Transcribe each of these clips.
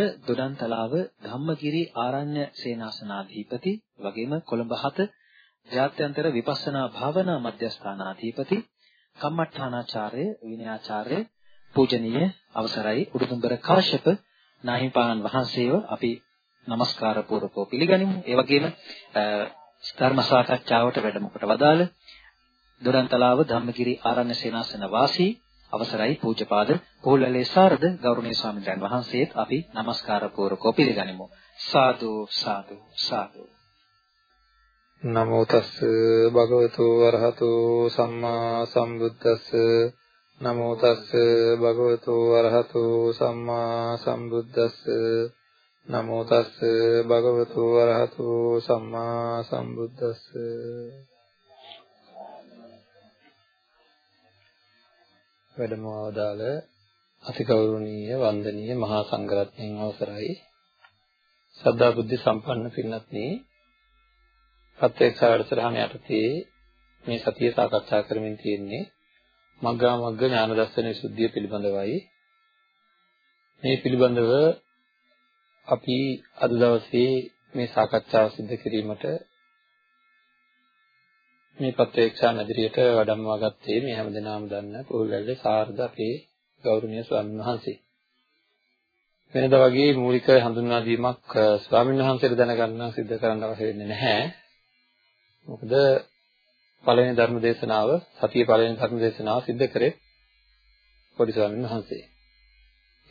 වැවුඩ දොඩන්තලාව ධම්මගිරි ආරණ්‍ය සේනාසනාධිපති වගේම කොළඹ 7 ජාත්‍යන්තර විපස්සනා භාවනා මධ්‍යස්ථානාධිපති කම්මඨානාචාර්ය විනයාචාර්ය පූජනීය අවසරයි උඩුදුම්බර කාශ්‍යප නාහිපාණන් වහන්සේව අපි নমස්කාර පූර්වකව පිළිගනිමු. ඒ වගේම ධර්ම සාකච්ඡාවට වැඩම කොට වදාළ දොරන්තලාව ධම්මගිරි ආරණ්‍ය සේනාසන වාසී අවසරයි පූජ්‍යපාද පොහොල්වැලේ සාරද ගෞරවනීය ස්වාමීන් වහන්සේත් අපි নমස්කාර පූර්වකව පිළිගනිමු. සාදු සාදු සාදු. නමෝ තස් භගවතු වරහතු සම්මා සම්බුද්දස්ස. නමෝ තස් භගවතු වරහතු සම්මා සම්බුද්දස්ස. නමෝ තස් භගවතු වරහතු සම්මා සම්බුද්දස්ස. වැඩම අවදාළ අතිගෞරවනීය වන්දනීය මහා සංඝරත්නයන් අවසරයි. සද්ධා බුද්ධ සම්පන්න පින්වත්නි ප්‍රත්‍යක්ෂ වැඩසටහන යටතේ මේ සතිය සාකච්ඡා කරමින් තියෙන්නේ මග්ගා මග්ග ඥාන දර්ශන විසුද්ධිය පිළිබඳවයි. මේ පිළිබඳව අපි අද දවසේ මේ සාකච්ඡාව සිදු කිරීමට මේ පත්‍රේක්ෂා නගරියට වඩම්වා ගත්තේ මේ හැමදෙනාම දන්න පොල්වැල්ලේ සාරද අපේ ගෞරවනීය ස්වාමීන් වහන්සේ. වෙනදා වගේ මූලික හඳුන්වා දීමක් ස්වාමීන් වහන්සේට දැනගන්න සිද්ධ කරන්න අවශ්‍ය වෙන්නේ නැහැ. මොකද පළවෙනි ධර්ම දේශනාව සතියේ පළවෙනි ධර්ම දේශනාව සිද්ධ කරේ පොඩි ස්වාමීන් වහන්සේ.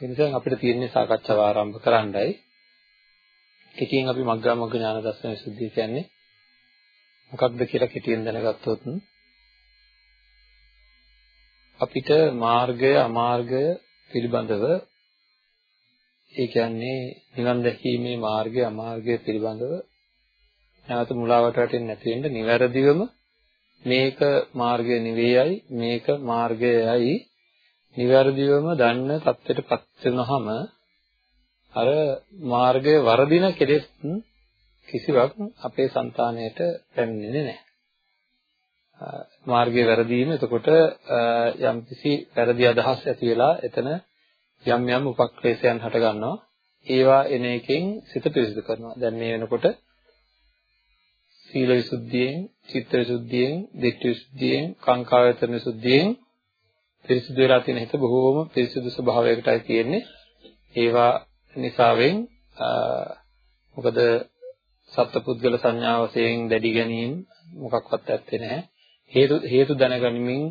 ඒ නිසා අපිට තියෙන්නේ සාකච්ඡාව ආරම්භ කරන්නයි. කෙටියෙන් අපි මග්ගා මග්ග ඥාන දර්ශන විසුද්ධිය කියන්නේ මොකක්ද කියලා කෙටියෙන් දැනගත්තොත් අපිට මාර්ගය අමාර්ගය පිළිබඳව ඒ කියන්නේ නිවන් දැකීමේ මාර්ගය අමාර්ගය පිළිබඳව නැවත මුලාවට වැටෙන්නේ නැති වෙන්න නිවැරදිවම මේක මාර්ගය නෙවෙයි මේක මාර්ගයයි නිවැරදිවම දන්න தත්ත්වයටපත් වෙනවහම අර මාර්ගය වරදින කෙලෙස් කිසිවක් අපේ సంతාණයට පැමිණෙන්නේ නැහැ. මාර්ගයේ වැරදීම එතකොට යම්කිසි වැරදි අදහස් ඇති වෙලා එතන යම් යම් උපක්ලේශයන් හට ගන්නවා. ඒවා එන එකෙන් සිත පිරිසිදු කරනවා. දැන් මේ වෙනකොට සීල විසුද්ධියෙන්, චිත්ත විසුද්ධියෙන්, දිට්ඨි විසුද්ධියෙන්, කාංකා වේතන විසුද්ධියෙන් පිරිසිදු වෙලා තියෙන හිත බොහෝම පිරිසිදු ස්වභාවයකටයි තියෙන්නේ. ඒවා නිසාවෙන් මොකද සත්පුද්ගල සංඥාව වශයෙන් දැඩි ගැනීම මොකක්වත් ඇත්තේ නැහැ. හේතු හේතු දැනගනිමින්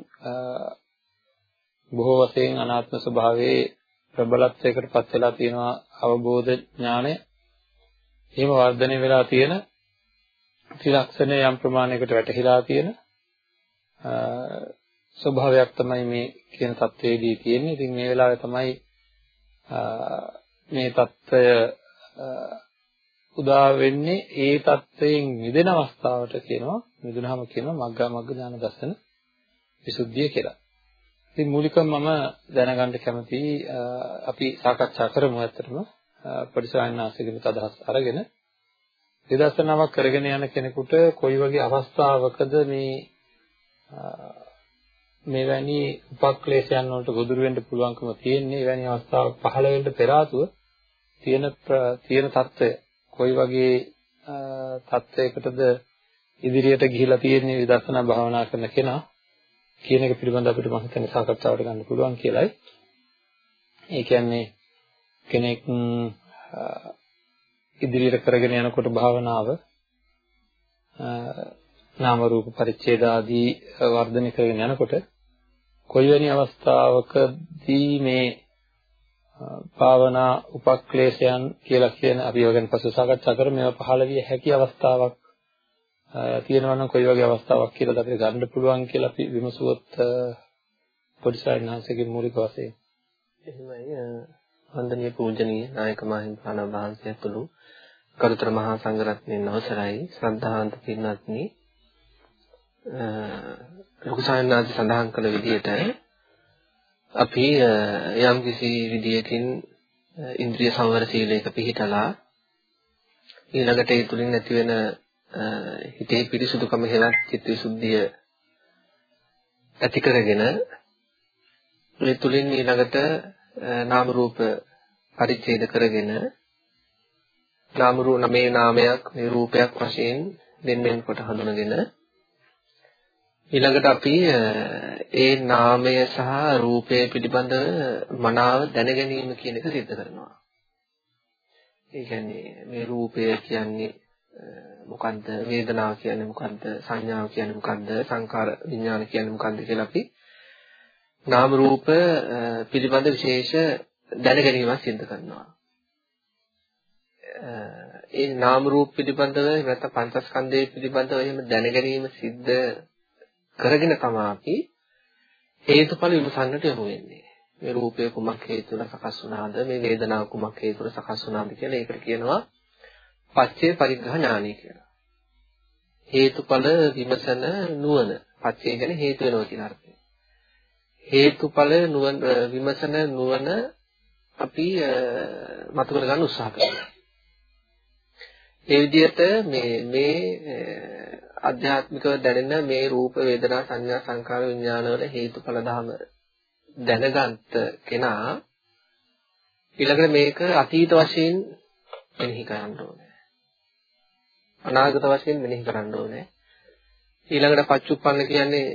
බොහෝ වශයෙන් අනාත්ම ස්වභාවයේ ප්‍රබලත්වයකට පත් වෙලා තියෙනවා අවබෝධ ඥානය. එහෙම වර්ධනය වෙලා තියෙන ත්‍රිලක්ෂණ යම් ප්‍රමාණයකට වැටහිලා තියෙන ස්වභාවයක් තමයි මේ කියන தത്വෙදී තියෙන්නේ. ඉතින් මේ වෙලාවේ තමයි මේ தত্ত্বය උදා වෙන්නේ ඒ தත්වයෙන් මිදෙන අවස්ථාවට කියනවා මිදුනහම කියනවා මග්ගා මග්ග ඥාන දර්ශන විසුද්ධිය කියලා. ඉතින් මූලිකව මම දැනගන්න කැමති අපි සාකච්ඡා කරමු ඇත්තටම. පරිසයන්ාසිකලට අදහස් අරගෙන. විදර්ශනාවක් කරගෙන යන කෙනෙකුට කොයි වගේ අවස්ථාවකද මේ මෙවැනි උපක්ලේශයන් වලට ගොදුරු වෙන්න පුළුවන්කම තියෙන්නේ? එවැනි අවස්ථාවක් පහළ වෙන්න පෙර ආතුව තියෙන තියෙන తত্ত্বය කොයි වගේ තත්වයකටද ඉදිරියට ගිහිලා තියෙන්නේ විදර්ශනා භාවනා කරන කෙනා කියන එක පිළිබඳව අපිට මම හිතන්නේ සාකච්ඡාවට ගන්න පුළුවන් කියලායි. ඒ කියන්නේ කෙනෙක් ඉදිරියට කරගෙන යනකොට භාවනාව නාම රූප පරිච්ඡේද ආදී වර්ධනය කරගෙන යනකොට කොයි වැනි අවස්ථාවකදී මේ භාවනා උපක්ලේශයන් කියලා කියන අපි ඒවා ගැන පස්සේ සාකච්ඡා කරමු. මේවා පහළ විය හැකි අවස්ථාවක් තියෙනවා නම් කොයි වගේ අවස්ථාවක් කියලාද අපිට ගන්න පුළුවන් කියලා අපි විමසුවොත් පොඩි සායනාංශයේ මූලික වශයෙන්. එහෙමයි වන්දනීය පූජනීය නායක මහින්පාණ වහන්සේ ඇතුළු කරුතර මහා සංඝරත්නයන් අවසරයි. ශ්‍රද්ධාවන්ත පින්වත්නි ලොකු සායනාංශ සඳහන් කළ විදිහට අපි යම් කිසි විදියකින් ඉන්ද්‍රිය සංවර සීලයක පිහිටලා ඊළඟට ඒ තුලින් නැති වෙන හිතේ පිරිසුදුකම හෙවත් චිත්ත විසුද්ධිය ඇති කරගෙන ඒ තුලින් ඊළඟට නාම රූප පරිච්ඡේද කරගෙන නාම රූප මේ නාමයක් මේ රූපයක් වශයෙන් දෙන්න වෙනකොට හඳුනගෙන ඊළඟට අපි ඒ නාමය සහ රූපය පිළිබඳව මනාව දැන ගැනීම කියන එක සිද්ධ කරනවා. ඒ කියන්නේ මේ රූපය කියන්නේ මොකද්ද වේදනාව කියන්නේ මොකද්ද සංඥාව කියන්නේ මොකද්ද සංකාර විඥාන කියන්නේ මොකද්ද කියලා අපි නාම රූප පිළිබඳ විශේෂ දැන ගැනීමක් සිදු කරනවා. ඒ නාම රූප පිළිබඳව නැත්නම් පංචස්කන්ධය පිළිබඳව එහෙම දැන ගැනීම සිද්ධ කරගෙන තමයි අපි හේතුඵල විමසන්නට යොමු වෙන්නේ. මේ රූපය කුමක් හේතුවල සකස් වුණාද මේ වේදනාව කුමක් හේතුවල සකස් වුණාද කියලා ඒකට කියනවා පච්චේ පරිග්‍රහ ඥානය කියලා. හේතුඵල විමසන නුවණ. පච්චේ කියන්නේ හේතු වෙනවා කියන අර්ථය. හේතුඵල නුවණ විමසන නුවණ අපි මතු කර ගන්න උත්සාහ කරනවා. ඒ විදිහට මේ මේ අධ්‍යාත්මිකව දැනෙන මේ රූප වේදනා සංඥා සංකාර විඥාන වල හේතුඵල ධම දැනගත් කෙනා ඊළඟට මේක අතීත වශයෙන් මෙනෙහි කරන්න ඕනේ. අනාගත වශයෙන් මෙනෙහි කරන්න ඕනේ. ඊළඟට පච්චුප්පන්න කියන්නේ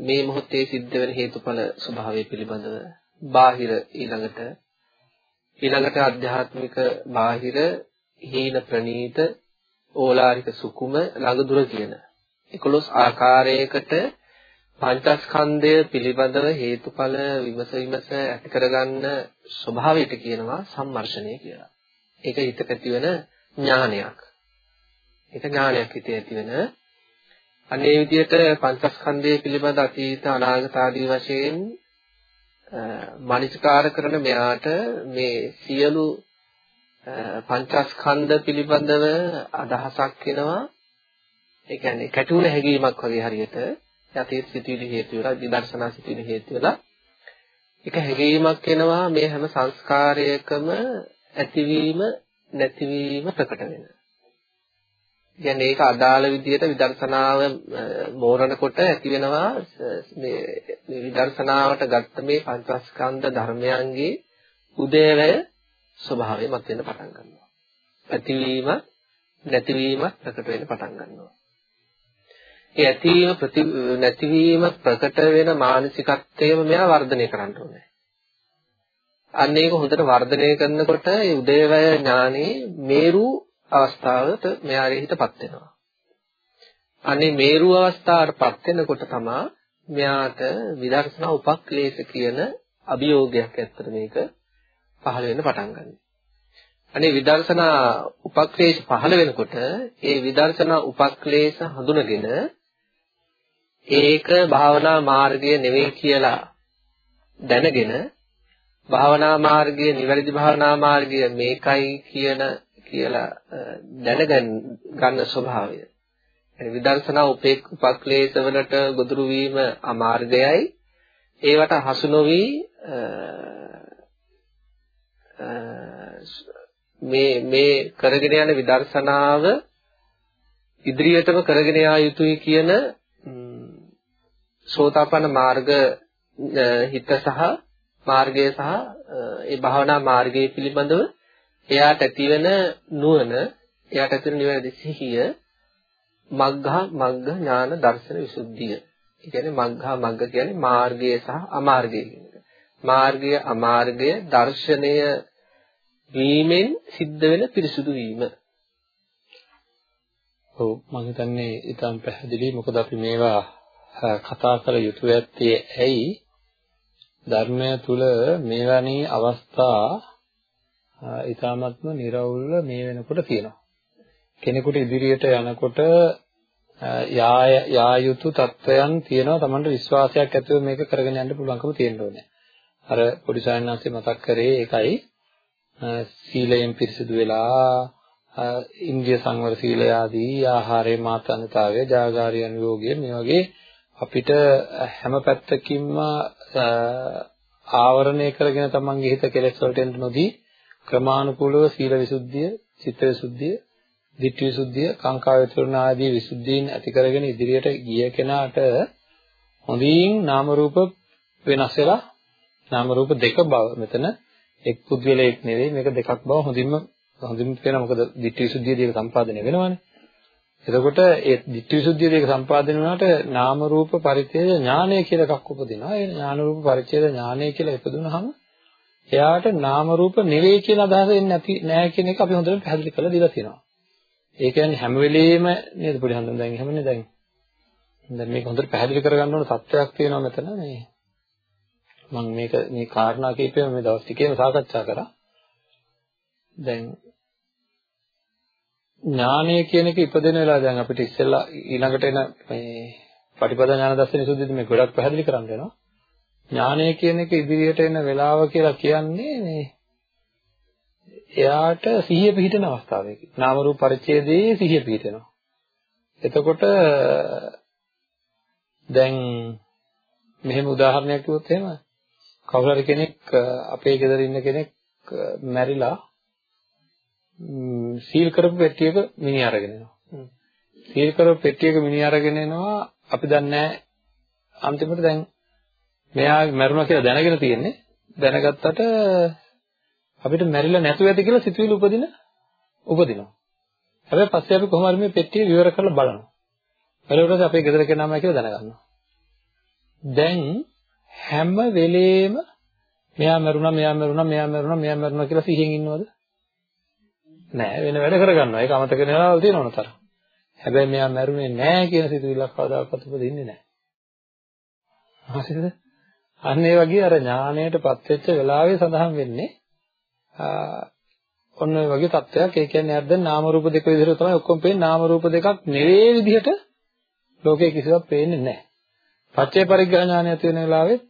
මේ මොහොතේ සිද්ධ වෙන හේතුඵල ස්වභාවය පිළිබඳව බාහිර ඊළඟට ඊළඟට අධ්‍යාත්මික බාහිර හීන ප්‍රනීත ඕලාරික සුකුම ළඟ දුර කියන 11 ආකාරයකට පංචස්කන්ධය පිළිබඳව හේතුඵල විමස විමස ඇති කරගන්න ස්වභාවයට කියනවා සම්මර්ෂණය කියලා. ඒක හිතට ඇතිවන ඥානයක්. ඒක ඥානයක් හිතේ ඇතිවෙන අනේ විදිහට පංචස්කන්ධය පිළිබඳ අතීත අනාගත ආදී වශයෙන් මනිස්කාර කරන මෙයාට මේ සියලු පංචස්කන්ධ පිළිබඳව අදහසක් එනවා. ඒ කියන්නේ කැටුන හැඟීමක් වගේ හරියට යතීත සිතුවිලි හේතු වෙලා විදර්ශනා සිතුවිලි හේතු වෙලා එක හැඟීමක් එනවා මේ හැම සංස්කාරයකම ඇතිවීම නැතිවීම ප්‍රකට වෙන. කියන්නේ ඒක අදාළ විදිහට විදර්ශනාව මෝරණකොට ඇති වෙනවා මේ විදර්ශනාවට ගත්ත මේ පංචස්කන්ධ ධර්මයන්ගේ උදේවැය ස්වභාවය මත වෙන්න පටන් ගන්නවා. ඇතිවීම නැතිවීම ප්‍රකට වෙන්න පටන් ගන්නවා. ඒ ඇතිවීම ප්‍රති නැතිවීම ප්‍රකට වෙන මානසිකත්වයම මෙයා වර්ධනය කරන්න ඕනේ. අන්න ඒක හොඳට වර්ධනය කරනකොට ඒ උදේවැය ඥානේ මේරු අවස්ථාවට මෙයාගේ හිතපත් වෙනවා. අනේ මේරු අවස්ථාවටපත් වෙනකොට තමයි මෙයාට විදර්ශනා උපක්ලේශ කියන අභියෝගයක් ඇත්තට මේක පහළ වෙන්න පටන් ගන්නවා. අනේ විදර්ශනා උපක්ලේශ පහළ වෙනකොට ඒ විදර්ශනා උපක්ලේශ හඳුනගෙන ඒක භාවනා මාර්ගය නෙවෙයි කියලා දැනගෙන භාවනා මාර්ගය නිවැරදි භාවනා මාර්ගය මේකයි කියන කියලා දැනගන්න ගන්න ස්වභාවය විදර්ශනා උපේක් උපක්ලේශ වලට ගොදුරු වීම අමාර්ගයයි ඒවට හසු නොවි මේ මේ කරගෙන යන විදර්ශනාව ඉදිරියටම කරගෙන යා යුතුයි කියන සෝතාපන්න මාර්ග හිත සහ මාර්ගය සහ ඒ භාවනා මාර්ගය පිළිබඳව එයාට ඇතිවෙන නුවණ එයාට ඇතිවෙන නිවැරදි සිහිය මග්ගා මග්ග ඥාන දර්ශන විසුද්ධිය. ඒ කියන්නේ මග්ගා මග්ග කියන්නේ මාර්ගය සහ අමාර්ගය කියන එක. මාර්ගය අමාර්ගය දර්ශනය වීමෙන් සිද්ධ වෙන පිරිසුදු වීම. ඔව් මම හිතන්නේ ඊටම පැහැදිලි මොකද අපි මේවා කතා කළ යුතු ඇත්තේ ඇයි ධර්මය තුල මේවැනි අවස්ථා ඊ타මත්ම निराවුල්ව මේ වෙනකොට තියෙනවා. කෙනෙකුට ඉදිරියට යනකොට යාය යායුතු තත්වයන් තියෙනවා Tamanට විශ්වාසයක් ඇතුව මේක කරගෙන යන්න පුළුවන්කම තියෙන්න ඕනේ. අර පොඩි සායනාංශේ මතක් කරේ ඒකයි සීලයෙන් පිරිසිදු වෙලා ඉන්ද්‍රිය සංවර සීලය ආදී ආහාරයේ මාතන්තතාවය ජාගාරිය අනුയോഗය මේ වගේ අපිට හැම පැත්තකින්ම ආවරණය කරගෙන තමන්ගේ හිත කෙලෙස් වලට එන්න නොදී ක්‍රමානුකූලව සීල විසුද්ධිය, චිත්ත විසුද්ධිය, ධිට්ඨි විසුද්ධිය, කාංකා විතරණ ආදී විසුද්ධීන් ඇති කරගෙන ඉදිරියට ගිය කෙනාට හොඳින් නාම රූප වෙනස් වෙලා නාම රූප දෙක බව මෙතන එක් පුද්ගලයෙක් නෙවෙයි මේක දෙකක් බව හොඳින්ම හොඳින්ම පේනවා මොකද ditthi visuddhiය දෙක සම්පාදනය වෙනවානේ. එතකොට ඒ ditthi visuddhiය දෙක සම්පාදනය වුණාට නාම රූප පරිච්ඡේද ඥානය කියලා එකක් උපදිනවා. ඒ ඥාන රූප පරිච්ඡේද ඥානය කියලා ඉපදුනහම එයාට නාම රූප නෙවෙයි කියන අදහස එන්නේ නැති නෑ කියන එක අපි හොඳට පැහැදිලි කරලා දීලා තියෙනවා. ඒ කියන්නේ හැම වෙලෙම නේද පොඩි හන්දන් දැන් එහෙමනේ දැන්. දැන් මේක හොඳට පැහැදිලි කරගන්න ඕන තත්ත්වයක් තියෙනවා මෙතන මේ. මම මේක මේ කාරණා කීපෙම මේ දවස් ටිකේම සාකච්ඡා කරා. දැන් ඥානය කියන එක ඉපදෙන වෙලාව දැන් අපිට ඉස්සෙල්ලා ඊළඟට එන මේ පටිපදා ඥාන දර්ශන සුද්ධියදී මේ ගොඩක් පැහැදිලි කරන්න වෙනවා. ඥානය කියන එක ඉදිරියට එන වෙලාව කියලා කියන්නේ මේ එයාට සිහිය පිහිටන අවස්ථාවක. නාම රූප පරිච්ඡේදයේ සිහිය පිහිටනවා. එතකොට දැන් මෙහෙම උදාහරණයක් කිව්වොත් එහෙම කවුරු හරි කෙනෙක් අපේ ගෙදර ඉන්න කෙනෙක් මැරිලා සීල් කරපු පෙට්ටියක මිනි අරගෙන එනවා. සීල් කරපු පෙට්ටියක මිනි අරගෙන එනවා අපි දන්නේ අන්තිමට දැන් මෙයා මැරුණා කියලා දැනගෙන තියෙන්නේ දැනගත්තට අපිට මැරිලා නැතුව ඇති කියලා සිතුවිලි උපදින උපදිනවා. හැබැයි පස්සේ අපි කොහොම හරි මේ පෙට්ටිය විවර කරලා බලනවා. බලනකොට අපේ ගෙදර කෙනාමයි කියලා දැනගන්නවා. දැන් හැම වෙලේම මෙයා මැරුණා මෙයා මැරුණා මෙයා මැරුණා මෙයා මැරුණා කියලා සිහියෙන් ඉන්නවද? නෑ වෙන වැඩ කරගන්නවා. ඒක අමතක වෙනවල් තියෙනවන තරම්. හැබැයි මෙයා මැරුණේ නෑ කියන සිතුවිල්ලක් කවදාකවත් උපදින්නේ නෑ. හරිද? අන්න ඒ වගේ අර ඥාණයටපත් වෙච්ච වෙලාවේ සඳහන් වෙන්නේ ඔන්න ඔය වගේ තත්ත්වයක්. ඒ කියන්නේ අර දැන් නාම රූප දෙක විදිහට තමයි ඔක්කොම පේන්නේ. නාම රූප දෙකක් නෙවෙයි විදිහට ලෝකේ කිසිවක් පේන්නේ නැහැ. පච්චේ පරිග්‍රහ ඥානය ඇති වෙන වෙලාවෙත්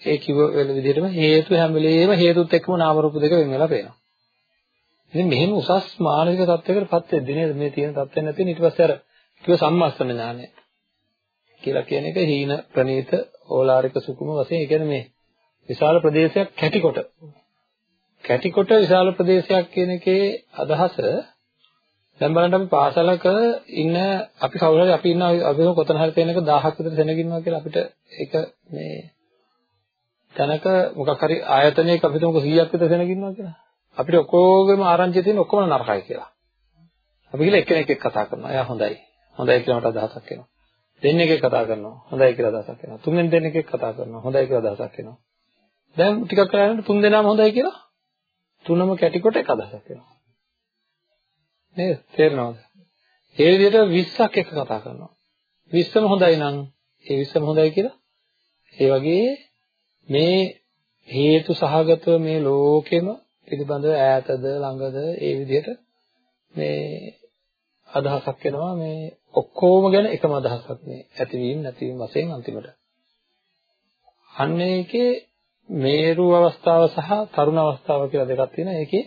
ඒ කිව්ව වෙල විදිහටම හේතු හැම වෙලේම හේතුත් එක්කම නාම රූප දෙක වෙන වෙලා පේනවා. ඉතින් මෙහෙම උසස් මානසික තත්ත්වයකටපත් වෙද්දී නේද මේ තියෙන තත්ත්වෙ නැති ඊට පස්සේ අර කිව්ව සම්මස්තන ඥානය කියලා කියන එක හීන ප්‍රනීත ඕලාරික සුකුම වශයෙන් ඒ කියන්නේ මේ විශාල ප්‍රදේශයක් කැටිකොට කැටිකොට විශාල ප්‍රදේශයක් කියන එකේ අදහස දැන් බලන්න අපි පාසලක ඉන්න අපි කවුරු හරි අපි ඉන්න අපි කොතන හරි තැනක 1000ක් විතර සෙනග ඉන්නවා කියලා අපිට ඒක මේ තැනක මොකක් හරි ආයතනයක අපි තුමක 100ක් විතර සෙනග ඉන්නවා කියලා. අපිට ඔක්කොගෙම ආරංචි තියෙන ඔක්කොම නරකයි කියලා. අපි කියලා එක්කෙනෙක් එක්ක කතා කරනවා. එයා හොඳයි. හොඳයි කියලා මට අදහසක් එනවා. දෙන්නෙක් එක්ක කතා කරනවා. හොඳයි කියලා අදහසක් එනවා. තුන්වෙනි දෙන්නෙක් එක්ක කතා කරනවා. හොඳයි කියලා අදහසක් එනවා. දැන් ටිකක් කරලා තුන් දෙනාම හොඳයි කියලා? තුනම කැටිකොට එක අදහසක් එනවා. නේද? තේරෙනවද? ඒ විදිහට 20ක් එක කතා කරනවා. 20ම හොඳයි නම් ඒ 20ම හොඳයි කියලා. ඒ වගේ මේ හේතු සහගතව මේ ලෝකෙම පිළිබඳව ඈතද ළඟද ඒ විදිහට මේ අදහසක් එනවා මේ ඔක්කොම ගැන එකම අදහසක් මේ ඇතිවීම නැතිවීම වශයෙන් අන්තිමට. අන්න ඒකේ මේරු අවස්ථාව සහ තරුණ අවස්ථාව කියලා දෙකක් තියෙනවා. ඒකේ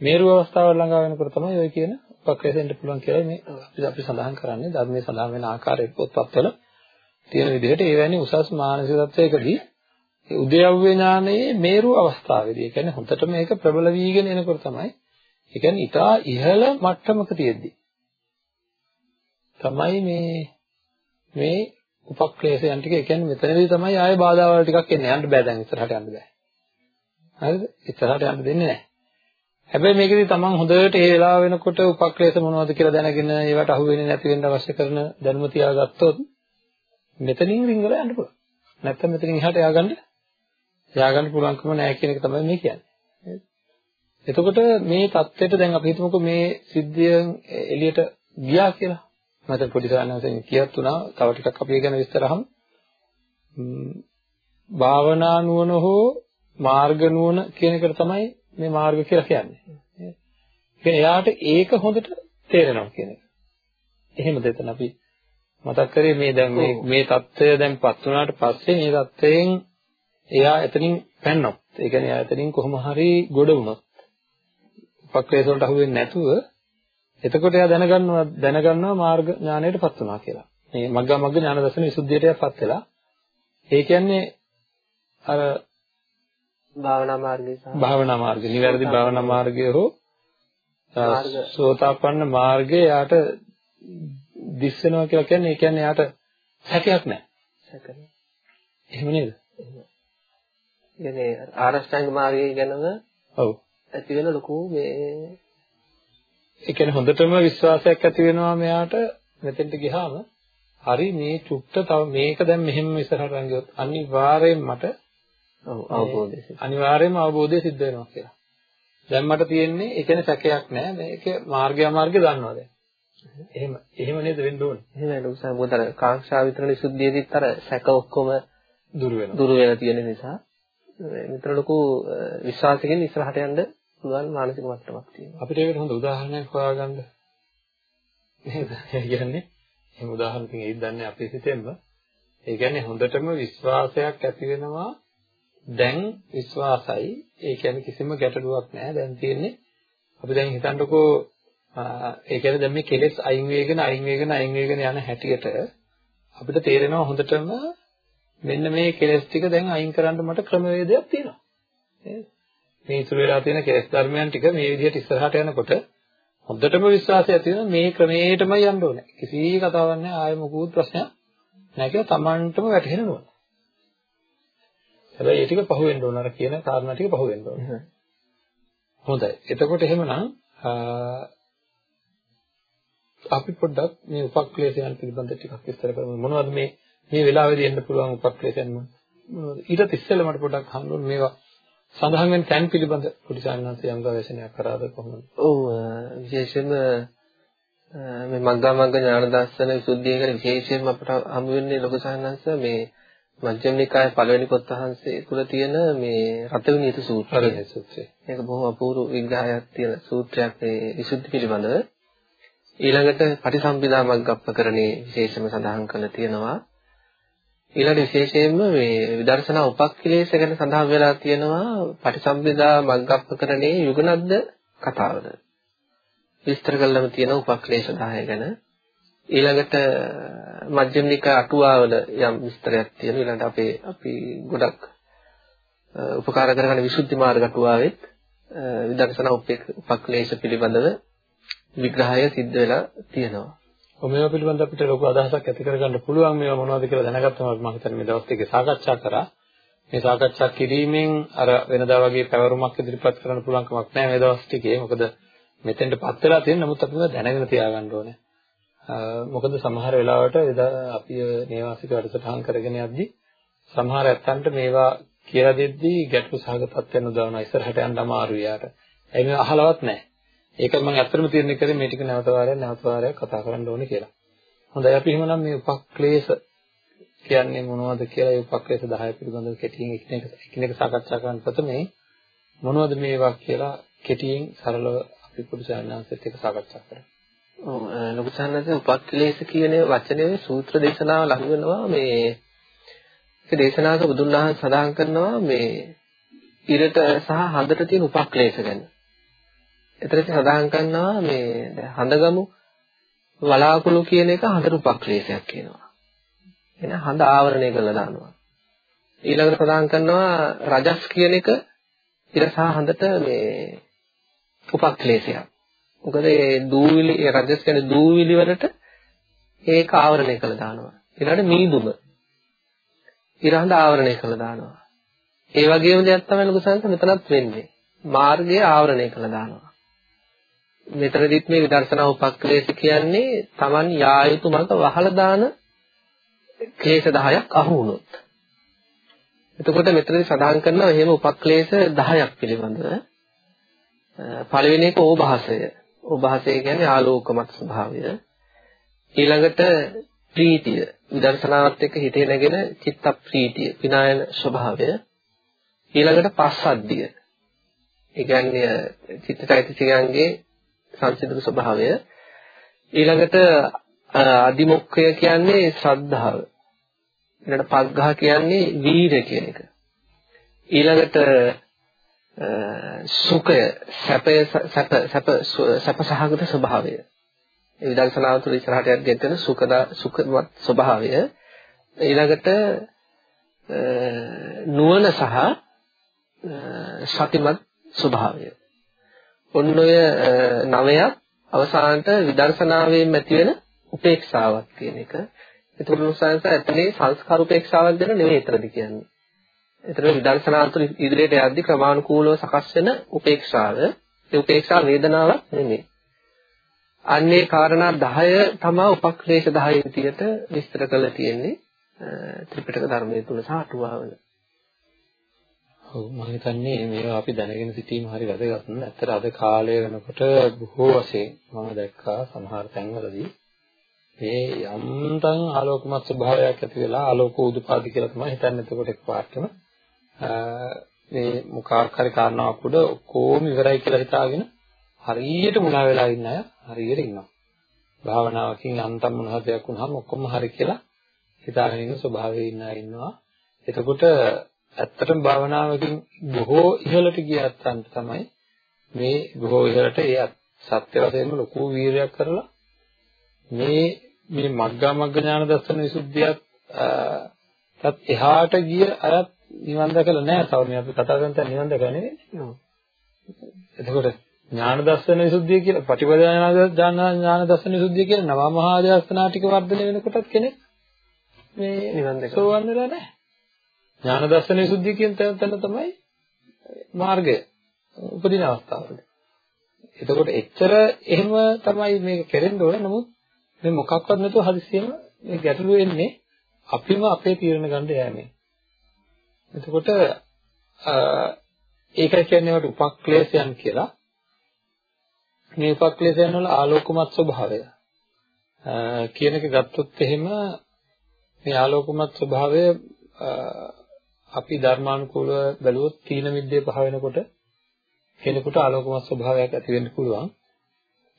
මේරු අවස්ථාව ළඟා වෙනකොට තමයි ඔය කියන උපක්‍රේසෙන්ට පුළුවන් කියලා මේ අපි අපි සඳහන් කරන්නේ ධර්මයේ සඳහන් වෙන ආකාරයේ පොත්පත්වල තියෙන විදිහට ඒ වැනි උසස් මානසික තත්ත්වයකදී ඒ උද්‍යව්‍ය ඥානයේ මේරු අවස්ථාවේදී ඒ කියන්නේ හොඳට මේක ප්‍රබල වීගෙන එනකොට තමයි ඒ කියන්නේ ඊටා ඉහළ මට්ටමක තියෙද්දි තමයි මේ මේ උපක්‍රේසයන් ටික ඒ කියන්නේ මෙතනදී තමයි ආයේ බාධාවල් ටිකක් එන්නේ. යන්න බෑ දැන් ඉස්සරහට යන්න බෑ. හරිද? ඉස්සරහට යන්න දෙන්නේ නැහැ හැබැයි මේකෙදි තමන් හොඳට ඒ වෙලාව වෙනකොට උපක්ලේශ මොනවද කියලා දැනගෙන ඒවට අහු වෙන්නේ නැති වෙන්න අවශ්‍ය කරන දැනුම තියාගත්තොත් මෙතනින් රිංගලා යන්න පුළුවන්. නැත්නම් මෙතනින් එහාට ය아가න්න ය아가න්න පුළුවන්කම නැහැ කියන එක තමයි මේ කියන්නේ. එතකොට මේ தත්ත්වයට දැන් අපි හිතමුකෝ මේ සිද්ධියෙන් එළියට ගියා කියලා. මට පොඩි සාහනසෙන් කියත් උනා තව ටිකක් අපි ගැන විස්තරහම භාවනා නුවණ හෝ මාර්ග නුවණ කියන එකට තමයි මේ මාර්ගය කියලා කියන්නේ. ඒ එයාට ඒක හොඳට තේරෙනවා කියන එක. එහෙමද එතන අපි මතක් කරේ මේ දැන් මේ මේ தত্ত্বය දැන්පත් වුණාට පස්සේ මේ தত্ত্বයෙන් එයා එතනින් පැනනොත්. ඒ කියන්නේ එයා එතනින් කොහොම හරි ගොඩ වුණොත්. උපක්‍රේස වලට අහු වෙන්නේ නැතුව එතකොට එයා දැනගන්නවා දැනගන්නවා මාර්ග ඥානයටපත් වුණා කියලා. මේ මග්ගා මග්ග ඥාන දර්ශන විසුද්ධියටපත් වෙලා. ඒ කියන්නේ අර භාවනා මාර්ගය සහ භාවනා මාර්ගය නිවැරදි භාවනා මාර්ගය හෝ සෝතාපන්න මාර්ගය යාට දිස් වෙනවා කියලා කියන්නේ ඒ කියන්නේ යාට සැකයක් නැහැ. සැක නැහැ. එහෙම නේද? කියන්නේ ආරෂ්ඨාංග මාර්ගය ගැනම ඔව් ඇති වෙන ලොකු මේ ඒ කියන්නේ හොඳටම විශ්වාසයක් ඇති වෙනවා මෙයාට මෙතෙන්ට ගියාම හරි මේ චුට්ට තව මේක දැන් මෙහෙම ඉස්සරහට ගියොත් අනිවාර්යෙන් මට ඔව් අවබෝධය අනිවාර්යෙන්ම අවබෝධය සිද්ධ වෙනවා කියලා. දැන් මට තියෙන්නේ ඒ කියන්නේ සැකයක් නැහැ මේක මාර්ගය අමාර්ගය දන්නවා දැන්. එහෙම එහෙම නේද වෙන්න ඕනේ. එහෙමයි ලොකු සාම මොකද අර කාංක්ෂා විතරණ විසුද්ධියේදීත් අර සැක ඔක්කොම දුර වෙනවා. දුර වෙලා තියෙන නිසා මෙතන ලොකු විශ්වාසකින් ඉස්සරහට යන්න පුළුවන් මානසික මට්ටමක් තියෙනවා. අපිට ඒකට හොඳ උදාහරණයක් හොයාගන්න නේද? ඒ කියන්නේ එහෙම උදාහරණකින් ඒත් දන්නේ අපේ සිතෙන්ම. ඒ කියන්නේ හොඳටම විශ්වාසයක් ඇති වෙනවා දැන් විශ්වාසයි. ඒ කියන්නේ කිසිම ගැටලුවක් නැහැ. දැන් තියෙන්නේ අපි දැන් හිතන්නකෝ ඒ කියන්නේ දැන් මේ කෙලෙස් අයින් වේගෙන අයින් වේගෙන අයින් වේගෙන යන හැටියට අපිට තේරෙනවා හොඳටම මෙන්න මේ කෙලෙස් ටික දැන් අයින් කරන්න මට ක්‍රමවේදයක් තියෙනවා. නේද? මේ ඉතුරු වෙලා තියෙන කෙලෙස් ධර්මයන් ටික මේ විදිහට ඉස්සරහට යනකොට හොඳටම විශ්වාසය ඇති වෙනවා මේ ක්‍රමයටමයි යන්න ඕනේ. කිසි කතාවක් නැහැ ආයෙ මොකුත් ප්‍රශ්නයක් නැහැ කියලා Tamanටම වැටහෙනවා. හැබැයි ඒ ටික පහුවෙන්න ඕන අර කියන කාරණා ටික පහුවෙන්න ඕන. හොඳයි. එතකොට එහෙමනම් අපි පොඩ්ඩක් මේ උපක්ලේශයන් පිළිබඳ ටිකක් විස්තර කරමු. මොනවද මේ මේ වෙලාවේදී එන්න පුළුවන් උපක්ලේශයන් මොනවද? ඊට ඉස්සෙල්ලා මට පොඩ්ඩක් අහන්න මේවා සඳහන් වෙන තැන් පිළිබඳ පොඩි සාන්නන්ත යම් ගවේෂණයක් කරාද කොහොමද? ඔව් විශේෂයෙන්ම මේ මග්ගා මග්ග ඥාන දර්ශන විසුද්ධිය කියන විශේෂයෙන්ම අපට හමු වෙන්නේ ලොකු සාන්නන්ත මේ මජ්ක්‍ධිම නිකායේ පළවෙනි පොත් වහන්සේ තුල තියෙන මේ රතවිනීත සූත්‍රය. සූත්‍රය. ඒක බොහොම අපූර්ව විග්‍රහයක් තියෙන සූත්‍රයක් මේ විසුද්ධි පිළිබඳව. ඊළඟට පටිසම්භිදා මග්ගප්පකරණේ විශේෂම සඳහන් කරලා තියෙනවා. ඊළඟ විශේෂයෙන්ම මේ විදර්ශනා උපක්ඛිලේශ ගැන සඳහන් වෙලා තියෙනවා පටිසම්භිදා මග්ගප්පකරණේ යුගනද්ද කතාවද. විස්තර කළාම තියෙන උපක්ඛිලේශ 10 ගැන. ඊළඟට මජ්ක්‍ධිම නිකාය අටුවාවල යම් විස්තරයක් තියෙනවා. ඊළඟට අපේ අපි ගොඩක් උපකාර කරගන්න විසුද්ධි මාර්ග අටුවාවෙත් විදර්ශනා උපක්ඛිලේශ පිළිබඳව විග්‍රහය සිද්ධ වෙලා තියෙනවා. ඔය මේවා පිළිබඳව අපිට ලොකු අදහසක් ඇති කරගන්න පුළුවන් මේවා මොනවද කියලා දැනගත්තම මම හිතන්නේ මේ දවස් ටිකේ සාකච්ඡා කරා. මේ සාකච්ඡා කිරීමෙන් අර වෙනදා වගේ පැවරුමක් ඉදිරිපත් කරන්න පුළුවන් කමක් නැහැ මේ දවස් ටිකේ. මොකද මෙතෙන්ටපත් වෙලා තියෙන නමුත් අපි මේවා දැනගෙන තියාගන්න ඕනේ. මොකද සමහර වෙලාවට අපි නේවාසික වැඩසටහන් කරගෙන යද්දී සමහර ඇත්තන්ට මේවා කියලා දෙද්දී ගැටලු සහගතත් වෙන උදාවන ඉස්සරහට යන්න අමාරුයි යාට. ඒ මේ අහලවත් නැහැ. ඒක මම ඇත්තටම තීරණය කරේ මේ ටික නැවත වාරයක් නැවත වාරයක් කතා කරන්න ඕනේ කියලා. හොඳයි අපි එහෙමනම් මේ උපක්ලේශ කියන්නේ මොනවද කියලා ඒ උපක්ලේශ 10 පිළිබඳව කෙටියෙන් එකිනෙක එකිනෙක සාකච්ඡා කරන්න ප්‍රථමයෙන් මොනවද මේවා කියලා කෙටියෙන් සරලව අපි පොඩි සාකච්ඡාවක් එක්ක සාකච්ඡා කරමු. ඔව් ලොකු සාන්නත උපක්ලේශ කියන වචනේ සූත්‍ර දේශනාව ලඟ වෙනවා මේ ඒක දේශනාවක බුදුන් වහන්සේ සඳහන් කරනවා මේ ඉරට සහ හඳට තියෙන උපක්ලේශ ගැන. එතරම් සඳහන් කරනවා මේ හඳගමු වලාකුළු කියන එක හඳට උපක්ලේශයක් කියනවා. එන හඳ ආවරණය කරලා දානවා. ඊළඟට සඳහන් කරනවා රජස් කියන එක ඉර සහ හඳට මේ උපක්ලේශයක්. මොකද ඒ දූවිලි ඒ රජස් කියන්නේ දූවිලි වලට ඒක ආවරණය කරලා දානවා. ඊළඟට මීදුම ඉරහඳ ආවරණය කරලා දානවා. ඒ වගේම දෙයක් තමයි ලොකු සංස මෙතනත් වෙන්නේ. මාර්ගය ආවරණය කරලා දානවා. මෙතනදිත් මේ විදර්ශනා උපක්ලේශ කියන්නේ Taman යා යුතු මඟ වහලා දාන ක්ලේශ 10ක් අහු වුණොත්. එතකොට මෙතනදී සඳහන් කරනවා එහෙම උපක්ලේශ 10ක් පිළිබඳව. පළවෙනි එක ඕභාසය. ඕභාසය කියන්නේ ආලෝකමත් ස්වභාවය. ඊළඟට ප්‍රීතිය. විදර්ශනාවත් එක්ක හිතේ නැගෙන චිත්ත ප්‍රීතිය, විනායන ස්වභාවය. ඊළඟට පස්සද්ධිය. ඒ කියන්නේ චිත්තචෛතසිකයන්ගේ සංසිඳන ස්වභාවය ඊළඟට අදිමොක්ඛය කියන්නේ ශ්‍රද්ධාව ඊළඟට පග්ඝහ කියන්නේ වීරය කියන එක ඊළඟට සුඛය සැපය සැප සැප සැප සහගත ස්වභාවය ඒ විදර්ශනාව තුළ ඉස්සරහට යද්දී තියෙන සුඛද සුඛවත් ස්වභාවය ඊළඟට නුවණ සහ සතිමත් ස්වභාවය ඔන්න ඔය නවයක් අවසානට විදර්ශනාවෙන් ඇති වෙන උපේක්ෂාවක් කියන එක. ඒතකොට උසාවස ඇත්තනේ සංස්කාර උපේක්ෂාවක් දෙන නෙවෙයි එතරද කියන්නේ. ඒතර විදර්ශනා තුළ ඉදිරියට යද්දි ක්‍රමානුකූලව සකස් වෙන උපේක්ෂාව ඒ උපේක්ෂා වේදනාවක් නෙමෙයි. අන්නේ කාරණා 10 තමයි උපක්ලේශ 10 විදියට විස්තර කරලා තියෙන්නේ ත්‍රිපිටක ධර්මයේ තුල සහ අටුවාවල. ඔව් මම හිතන්නේ මේවා අපි දැනගෙන සිටීම හරි වැදගත්. ඇත්තට අද කාලය වෙනකොට බොහෝ වශයෙන් මම දැක්කා සමහර තැන්වලදී මේ යම්තම් ආලෝකමත් ස්වභාවයක් ඇති වෙලා ආලෝක උදුපාදි කියලා තමයි හිතන්නේ එතකොට එකපාරටම මේ මොකාකාරී කාරණාවක් උඩ කොහොම ඉවරයි කියලා හිතාගෙන හරියට මුලා වෙලා ඉන්න අය හරියට ඉන්නවා. භාවනාවකින් යන්තම් මොන හදයක් වුණාම ඔක්කොම හරි කියලා හිතාගෙන ඉන්න ස්වභාවයේ ඉන්න අය ඉන්නවා. එතකොට ඇත්තටම භාවනාවකින් බොහෝ ඉහළට ගියත් තමයි මේ බොහෝ ඉහළට ඒ සත්‍ය වශයෙන්ම ලොකු වීරයක් කරලා මේ මේ මග්ගා මග්ග ඥාන දර්ශන විසුද්ධියත් තත් එහාට ගිය අයත් නිවන් දැකලා නැහැ. තව මේ අපි කතා කරන තැන නිවන් දැකලා නෙවෙයි. එතකොට ඥාන දර්ශන විසුද්ධිය කියලා ප්‍රතිපදා ඥාන දර්ශන විසුද්ධිය කියලා නව මහා දර්ශනා ටික වර්ධනය වෙනකොටත් කෙනෙක් මේ නිවන් දැක සෝවන් වෙලා නැහැ. ඥාන දර්ශන විසුද්ධිය කියන තැන තමයි මාර්ගය උපදින අවස්ථාවල. එතකොට එච්චර එහෙම තමයි මේක කෙරෙන්න ඕන. නමුත් මේ මොකක්වත් නැතුව හදිස්සියෙම මේ ගැටලුව එන්නේ අපිම අපේ තීරණ ගන්න යෑමෙන්. එතකොට ඒකයි කියන්නේ වට උපක්ලේශයන් කියලා. මේ උපක්ලේශයන් වල ආලෝකමත් ස්වභාවය කියන එක ගත්තොත් එහෙම මේ ආලෝකමත් ස්වභාවය අපි ධර්මානුකූලව බැලුවොත් තීන මිද්දේ පහ වෙනකොට කෙනෙකුට ආලෝකමත් ස්වභාවයක් ඇති වෙන්න පුළුවන්.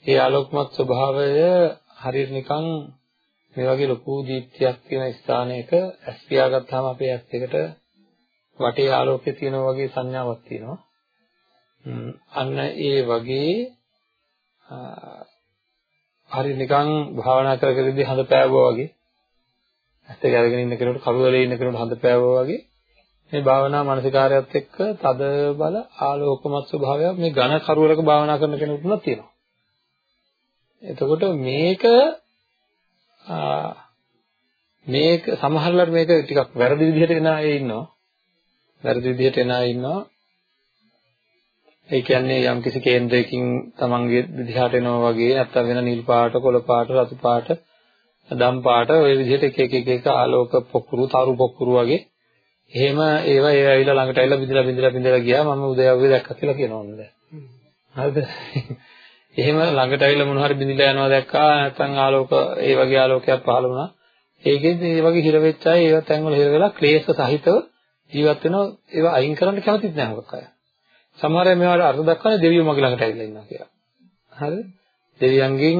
ඒ ආලෝකමත් ස්වභාවය හරියට නිකන් මේ වගේ ලොකු දීප්තියක් තියෙන ස්ථානයක ඇස් පියාගත්තාම අපේ ඇස් දෙකට වටේ ආලෝකය තියෙනවා වගේ සංඥාවක් තියෙනවා. අන්න ඒ වගේ හරි නිකන් භාවනා කර කර ඉඳි හඳ පෑවුවා වගේ ඇස් දෙක අරගෙන ඉන්න කෙනෙකුට කරුවලේ ඉන්න කෙනෙකුට හඳ පෑවුවා වගේ මේ භාවනා මානසිකාරයත් එක්ක තද බල ආලෝකමත් ස්වභාවයක් මේ ඝන කරුවලක භාවනා කරන කෙනෙකුට තියෙනවා. එතකොට මේක මේක සමහරවල්ලාට මේක ටිකක් වැරදි විදිහට එන අය ඉන්නවා. වැරදි විදිහට එන අය ඉන්නවා. ඒ කියන්නේ යම්කිසි කේන්ද්‍රයකින් තමන්ගේ දිහාට එනවා වගේ නැත්නම් වෙන නිල් පාට, කොළ පාට, රතු පාට, දම් පාට ওই විදිහට එක එක එක එක ආලෝක පොකුරු, තරු පොකුරු වගේ එහෙම ඒවා ඒ ඇවිල්ලා ළඟට ඇවිල්ලා බිඳලා බිඳලා බිඳලා ගියා මම උදේව්වේ දැක්කා කියලා කියනවා නේද? හරිද? එහෙම ළඟට ඇවිල්ලා මොන හරි බිඳිලා යනවා දැක්කා නැත්නම් ආලෝක ඒ වගේ ආලෝකයක් පහළ වුණා. ඒකෙන් මේ වගේ හිර වෙච්ච අය ඒවා තැන් වල හිර වෙලා ක්ලේශ සහිතව ජීවත් වෙනවා ඒවා අයින් කරන්න කැමතිත් නැහැ මොකක් අය. සමහර අය මේවට අර්ථ දක්වන්නේ දෙවියෝ මගේ ළඟට ඇවිල්ලා ඉන්නවා කියලා. හරිද? දෙවියන්ගෙන්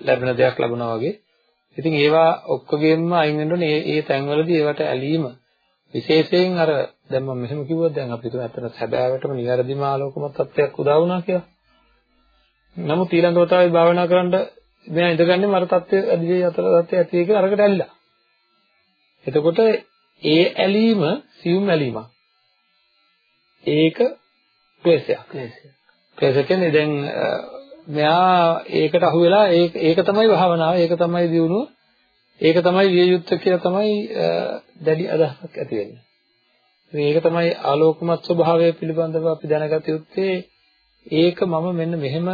ලැබෙන දෙයක් ලැබුණා වගේ. ඉතින් ඒවා ඔක්කොගෙම අයින් වෙන්න ඕනේ. ඒ ඒ තැන්වලදී ඒවට ඇලීම විශේෂයෙන් අර දැන් මම මෙහෙම කිව්වොත් දැන් අපි හිතමු අතන සැබෑවටම නිවැරදිම ආලෝකමත් තත්ත්වයක් උදා වුණා කියලා. නමුත් ඊළඟ වතාවේ භාවනා කරන්න මෙයා ඉඳගන්නේ මර තත්ත්වය අධිජේ අතර තත්ත්වය ඇති කියලා අරකට ඇලිලා. එතකොට ඒ ඇලීම සියුම් ඇලීමක්. ඒක ක්ලේශයක්. ක්ලේශ කියන්නේ දැන් මෙයා ඒකට අහු වෙලා ඒක ඒක තමයි භාවනාව, ඒක තමයි දියුණුව, ඒක තමයි විය යුත්තේ කියලා තමයි දැඩි අදහසක් ඇති වෙන්නේ. මේක තමයි ආලෝකමත් ස්වභාවය පිළිබඳව අපි දැනගත යුත්තේ ඒක මම මෙන්න මෙහෙම